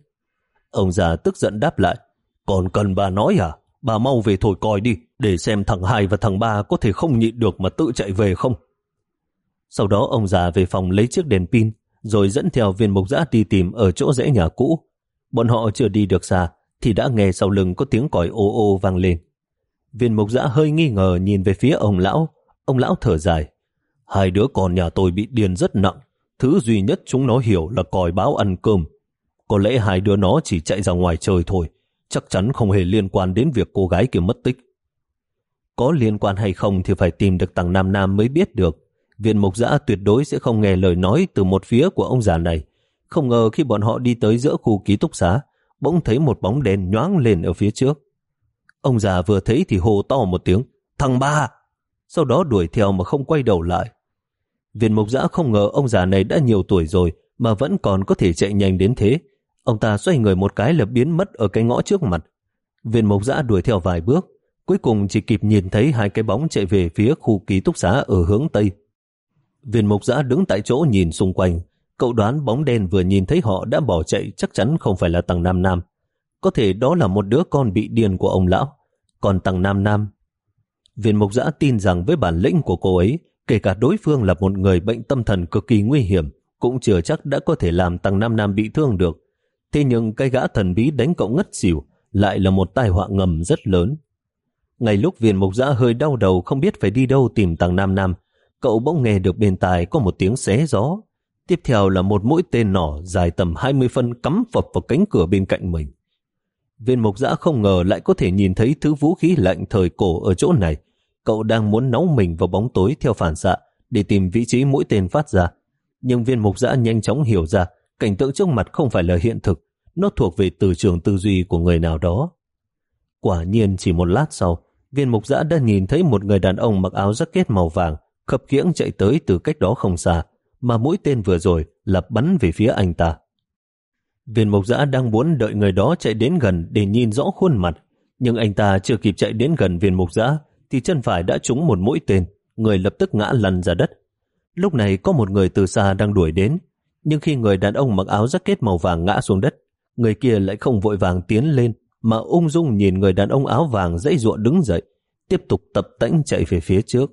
Speaker 1: Ông già tức giận đáp lại. Còn cần bà nói à? bà mau về thổi coi đi, để xem thằng hai và thằng ba có thể không nhịn được mà tự chạy về không. Sau đó ông già về phòng lấy chiếc đèn pin, rồi dẫn theo viên mục giã đi tìm ở chỗ rẽ nhà cũ. Bọn họ chưa đi được xa, thì đã nghe sau lưng có tiếng còi ô ô vang lên. Viên mục giã hơi nghi ngờ nhìn về phía ông lão, ông lão thở dài. Hai đứa con nhà tôi bị điên rất nặng, thứ duy nhất chúng nó hiểu là còi báo ăn cơm. Có lẽ hai đứa nó chỉ chạy ra ngoài chơi thôi, chắc chắn không hề liên quan đến việc cô gái kia mất tích. Có liên quan hay không thì phải tìm được tàng Nam Nam mới biết được. Viện mục giã tuyệt đối sẽ không nghe lời nói từ một phía của ông già này. Không ngờ khi bọn họ đi tới giữa khu ký túc xá, bỗng thấy một bóng đèn nhoáng lên ở phía trước. Ông già vừa thấy thì hô to một tiếng, thằng ba! Sau đó đuổi theo mà không quay đầu lại. Viên mục giã không ngờ ông già này đã nhiều tuổi rồi mà vẫn còn có thể chạy nhanh đến thế. Ông ta xoay người một cái là biến mất ở cái ngõ trước mặt. Viên mục giã đuổi theo vài bước, cuối cùng chỉ kịp nhìn thấy hai cái bóng chạy về phía khu ký túc xá ở hướng Tây. Viên mục giã đứng tại chỗ nhìn xung quanh, cậu đoán bóng đen vừa nhìn thấy họ đã bỏ chạy chắc chắn không phải là tầng Nam Nam. Có thể đó là một đứa con bị điên của ông lão, còn tầng Nam Nam. Viên mục giã tin rằng với bản lĩnh của cô ấy, kể cả đối phương là một người bệnh tâm thần cực kỳ nguy hiểm, cũng chưa chắc đã có thể làm tầng Nam Nam bị thương được. Thế nhưng cái gã thần bí đánh cậu ngất xỉu lại là một tai họa ngầm rất lớn. Ngày lúc viên mục giã hơi đau đầu không biết phải đi đâu tìm tầng Nam Nam, cậu bỗng nghe được bên tai có một tiếng xé gió. Tiếp theo là một mũi tên nỏ dài tầm 20 phân cắm phập vào cánh cửa bên cạnh mình. Viên mục giã không ngờ lại có thể nhìn thấy thứ vũ khí lạnh thời cổ ở chỗ này. Cậu đang muốn nấu mình vào bóng tối theo phản xạ để tìm vị trí mũi tên phát ra. Nhưng viên mục giã nhanh chóng hiểu ra cảnh tượng trước mặt không phải là hiện thực, nó thuộc về từ trường tư duy của người nào đó. Quả nhiên chỉ một lát sau, viên mục giã đã nhìn thấy một người đàn ông mặc áo jacket màu vàng khập khiễng chạy tới từ cách đó không xa, mà mũi tên vừa rồi là bắn về phía anh ta. Viên Mộc giã đang muốn đợi người đó chạy đến gần để nhìn rõ khuôn mặt, nhưng anh ta chưa kịp chạy đến gần viên Mộc giã thì chân phải đã trúng một mũi tên, người lập tức ngã lăn ra đất. Lúc này có một người từ xa đang đuổi đến, nhưng khi người đàn ông mặc áo jacket màu vàng ngã xuống đất, người kia lại không vội vàng tiến lên mà ung dung nhìn người đàn ông áo vàng dãy ruộng đứng dậy, tiếp tục tập tễnh chạy về phía trước.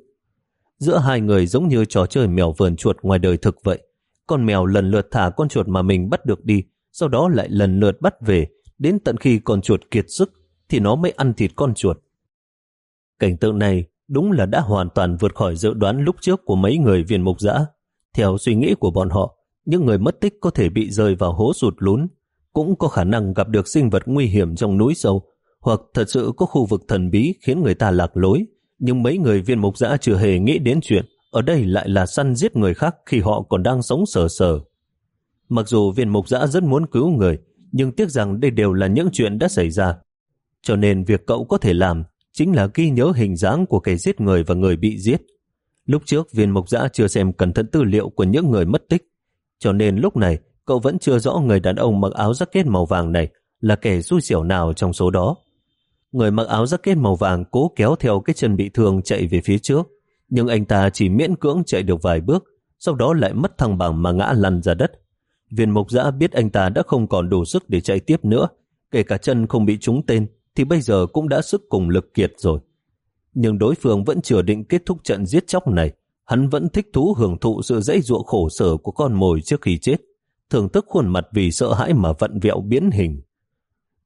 Speaker 1: Giữa hai người giống như trò chơi mèo vườn chuột ngoài đời thực vậy. Con mèo lần lượt thả con chuột mà mình bắt được đi, sau đó lại lần lượt bắt về, đến tận khi con chuột kiệt sức thì nó mới ăn thịt con chuột. Cảnh tượng này đúng là đã hoàn toàn vượt khỏi dự đoán lúc trước của mấy người viên mục giã. Theo suy nghĩ của bọn họ, những người mất tích có thể bị rơi vào hố sụt lún, cũng có khả năng gặp được sinh vật nguy hiểm trong núi sâu, hoặc thật sự có khu vực thần bí khiến người ta lạc lối, nhưng mấy người viên mục giã chưa hề nghĩ đến chuyện ở đây lại là săn giết người khác khi họ còn đang sống sờ sờ. Mặc dù viên mục giã rất muốn cứu người, nhưng tiếc rằng đây đều là những chuyện đã xảy ra. Cho nên việc cậu có thể làm chính là ghi nhớ hình dáng của kẻ giết người và người bị giết. Lúc trước viên mục giã chưa xem cẩn thận tư liệu của những người mất tích, cho nên lúc này cậu vẫn chưa rõ người đàn ông mặc áo jacket màu vàng này là kẻ xui xẻo nào trong số đó. Người mặc áo jacket màu vàng cố kéo theo cái chân bị thương chạy về phía trước, nhưng anh ta chỉ miễn cưỡng chạy được vài bước, sau đó lại mất thăng bằng mà ngã lăn ra đất. Viên mục giã biết anh ta đã không còn đủ sức để chạy tiếp nữa, kể cả chân không bị trúng tên thì bây giờ cũng đã sức cùng lực kiệt rồi. Nhưng đối phương vẫn chưa định kết thúc trận giết chóc này, hắn vẫn thích thú hưởng thụ sự dãy ruộng khổ sở của con mồi trước khi chết, thưởng thức khuôn mặt vì sợ hãi mà vận vẹo biến hình.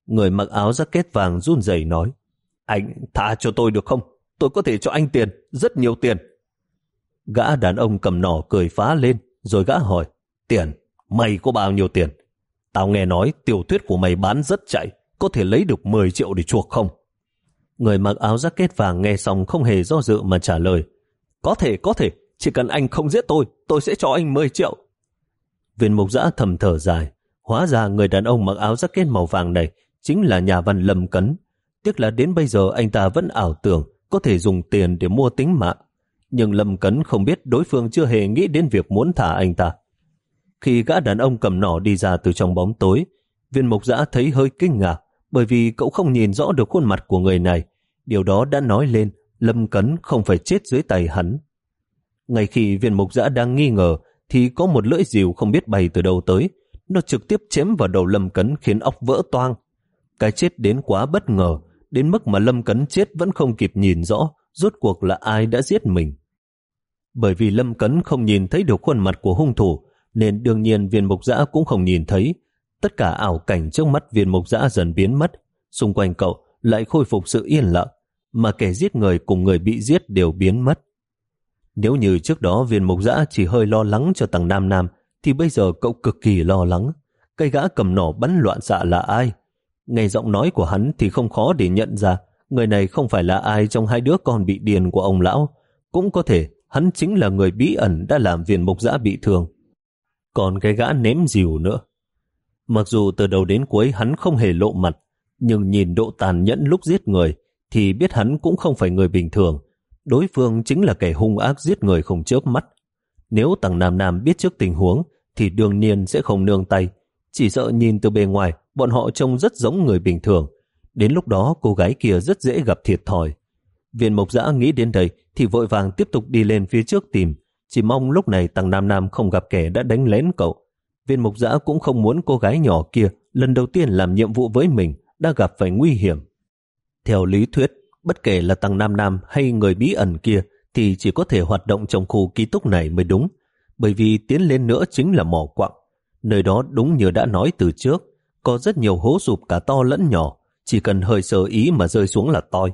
Speaker 1: Người mặc áo jacket vàng run rẩy nói, anh tha cho tôi được không? Tôi có thể cho anh tiền, rất nhiều tiền. Gã đàn ông cầm nỏ cười phá lên, rồi gã hỏi, tiền, mày có bao nhiêu tiền? Tao nghe nói tiểu thuyết của mày bán rất chạy, có thể lấy được 10 triệu để chuộc không? Người mặc áo jacket vàng nghe xong không hề do dự mà trả lời, có thể, có thể, chỉ cần anh không giết tôi, tôi sẽ cho anh 10 triệu. Viên mục giã thầm thở dài, hóa ra người đàn ông mặc áo jacket màu vàng này chính là nhà văn Lâm Cấn. Tiếc là đến bây giờ anh ta vẫn ảo tưởng có thể dùng tiền để mua tính mạng. Nhưng Lâm Cấn không biết đối phương chưa hề nghĩ đến việc muốn thả anh ta. Khi gã đàn ông cầm nỏ đi ra từ trong bóng tối, viên mục giã thấy hơi kinh ngạc bởi vì cậu không nhìn rõ được khuôn mặt của người này. Điều đó đã nói lên Lâm Cấn không phải chết dưới tay hắn. Ngay khi viên mục giã đang nghi ngờ thì có một lưỡi dìu không biết bay từ đâu tới. Nó trực tiếp chém vào đầu Lâm Cấn khiến óc vỡ toang. Cái chết đến quá bất ngờ, đến mức mà Lâm Cấn chết vẫn không kịp nhìn rõ rốt cuộc là ai đã giết mình. Bởi vì Lâm Cấn không nhìn thấy được khuôn mặt của hung thủ, nên đương nhiên viên mục giã cũng không nhìn thấy. Tất cả ảo cảnh trước mắt viên mục giã dần biến mất, xung quanh cậu lại khôi phục sự yên lặng, mà kẻ giết người cùng người bị giết đều biến mất. Nếu như trước đó viên mục giã chỉ hơi lo lắng cho tầng Nam Nam, thì bây giờ cậu cực kỳ lo lắng. Cây gã cầm nỏ bắn loạn xạ là ai? Nghe giọng nói của hắn thì không khó để nhận ra người này không phải là ai trong hai đứa con bị điền của ông lão. Cũng có thể hắn chính là người bí ẩn đã làm viên mục giã bị thương. Còn cái gã ném dìu nữa. Mặc dù từ đầu đến cuối hắn không hề lộ mặt, nhưng nhìn độ tàn nhẫn lúc giết người thì biết hắn cũng không phải người bình thường. Đối phương chính là kẻ hung ác giết người không chớp mắt. Nếu tàng Nam Nam biết trước tình huống thì đương nhiên sẽ không nương tay. Chỉ sợ nhìn từ bề ngoài bọn họ trông rất giống người bình thường. Đến lúc đó cô gái kia rất dễ gặp thiệt thòi. Viên mộc giã nghĩ đến đây thì vội vàng tiếp tục đi lên phía trước tìm. Chỉ mong lúc này Tăng Nam Nam không gặp kẻ đã đánh lén cậu. Viên Mộc giã cũng không muốn cô gái nhỏ kia lần đầu tiên làm nhiệm vụ với mình đã gặp phải nguy hiểm. Theo lý thuyết, bất kể là tăng Nam Nam hay người bí ẩn kia thì chỉ có thể hoạt động trong khu ký túc này mới đúng, bởi vì tiến lên nữa chính là mỏ quặng. Nơi đó đúng như đã nói từ trước, có rất nhiều hố sụp cả to lẫn nhỏ, chỉ cần hơi sơ ý mà rơi xuống là toi.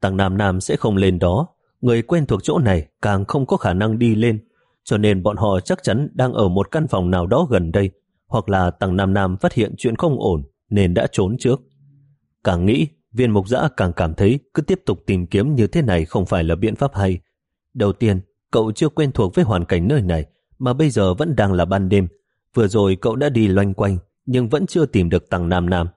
Speaker 1: Tăng Nam Nam sẽ không lên đó, người quen thuộc chỗ này càng không có khả năng đi lên, cho nên bọn họ chắc chắn đang ở một căn phòng nào đó gần đây, hoặc là Tăng Nam Nam phát hiện chuyện không ổn nên đã trốn trước. Càng nghĩ, viên mục giã càng cảm thấy cứ tiếp tục tìm kiếm như thế này không phải là biện pháp hay. Đầu tiên, cậu chưa quen thuộc với hoàn cảnh nơi này, mà bây giờ vẫn đang là ban đêm. Vừa rồi cậu đã đi loanh quanh, nhưng vẫn chưa tìm được tàng Nam Nam.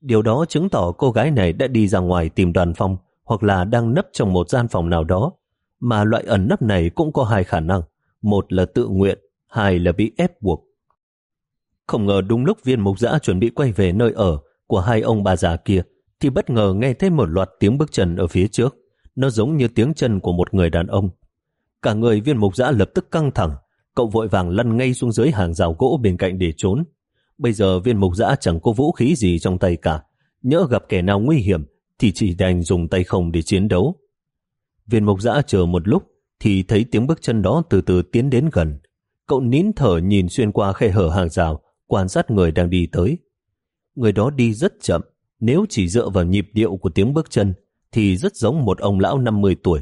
Speaker 1: Điều đó chứng tỏ cô gái này đã đi ra ngoài tìm đoàn phong, hoặc là đang nấp trong một gian phòng nào đó. Mà loại ẩn nấp này cũng có hai khả năng. Một là tự nguyện, hai là bị ép buộc. Không ngờ đúng lúc viên mục giã chuẩn bị quay về nơi ở của hai ông bà già kia, thì bất ngờ nghe thấy một loạt tiếng bước chân ở phía trước. Nó giống như tiếng chân của một người đàn ông. Cả người viên mục giã lập tức căng thẳng, cậu vội vàng lăn ngay xuống dưới hàng rào gỗ bên cạnh để trốn. Bây giờ viên mục giã chẳng có vũ khí gì trong tay cả. Nhỡ gặp kẻ nào nguy hiểm thì chỉ đành dùng tay không để chiến đấu. Viên mục giã chờ một lúc thì thấy tiếng bước chân đó từ từ tiến đến gần. Cậu nín thở nhìn xuyên qua khe hở hàng rào, quan sát người đang đi tới. Người đó đi rất chậm, nếu chỉ dựa vào nhịp điệu của tiếng bước chân thì rất giống một ông lão 50 tuổi.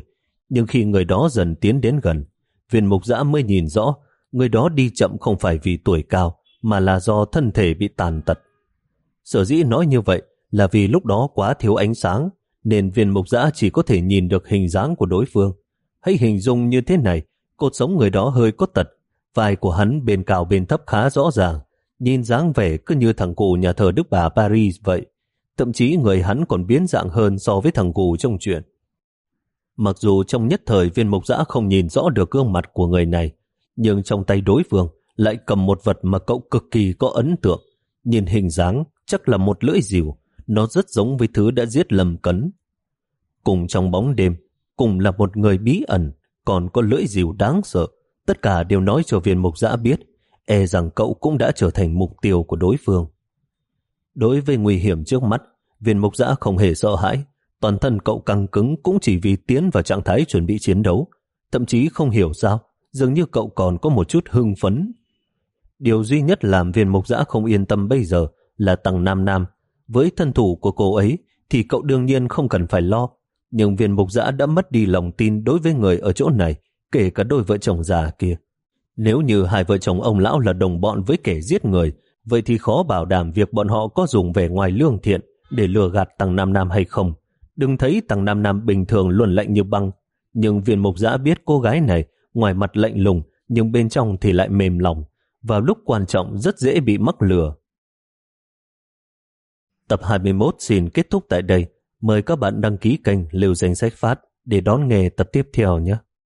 Speaker 1: Nhưng khi người đó dần tiến đến gần, viên mục giã mới nhìn rõ người đó đi chậm không phải vì tuổi cao mà là do thân thể bị tàn tật. Sở dĩ nói như vậy là vì lúc đó quá thiếu ánh sáng nên viên mục giã chỉ có thể nhìn được hình dáng của đối phương. Hãy hình dung như thế này, cột sống người đó hơi có tật, vai của hắn bên cao bên thấp khá rõ ràng, nhìn dáng vẻ cứ như thằng cụ nhà thờ Đức Bà Paris vậy. Thậm chí người hắn còn biến dạng hơn so với thằng cụ trong chuyện. Mặc dù trong nhất thời viên mục giã không nhìn rõ được gương mặt của người này, nhưng trong tay đối phương lại cầm một vật mà cậu cực kỳ có ấn tượng. Nhìn hình dáng chắc là một lưỡi dìu, nó rất giống với thứ đã giết lầm cấn. Cùng trong bóng đêm, cùng là một người bí ẩn, còn có lưỡi dìu đáng sợ. Tất cả đều nói cho viên mục giã biết, e rằng cậu cũng đã trở thành mục tiêu của đối phương. Đối với nguy hiểm trước mắt, viên mục giã không hề sợ hãi. Toàn thân cậu căng cứng cũng chỉ vì tiến vào trạng thái chuẩn bị chiến đấu. Thậm chí không hiểu sao, dường như cậu còn có một chút hưng phấn. Điều duy nhất làm viên mục giã không yên tâm bây giờ là tầng Nam Nam. Với thân thủ của cô ấy thì cậu đương nhiên không cần phải lo. Nhưng viên mục giã đã mất đi lòng tin đối với người ở chỗ này, kể cả đôi vợ chồng già kia. Nếu như hai vợ chồng ông lão là đồng bọn với kẻ giết người, vậy thì khó bảo đảm việc bọn họ có dùng vẻ ngoài lương thiện để lừa gạt tăng Nam Nam hay không. Đừng thấy tầng Nam Nam bình thường luồn lạnh như băng, nhưng viên mục giã biết cô gái này ngoài mặt lạnh lùng nhưng bên trong thì lại mềm lòng. Vào lúc quan trọng rất dễ bị mắc lừa. Tập 21 xin kết thúc tại đây. Mời các bạn đăng ký kênh Lưu Danh Sách Phát để đón nghe tập tiếp theo nhé.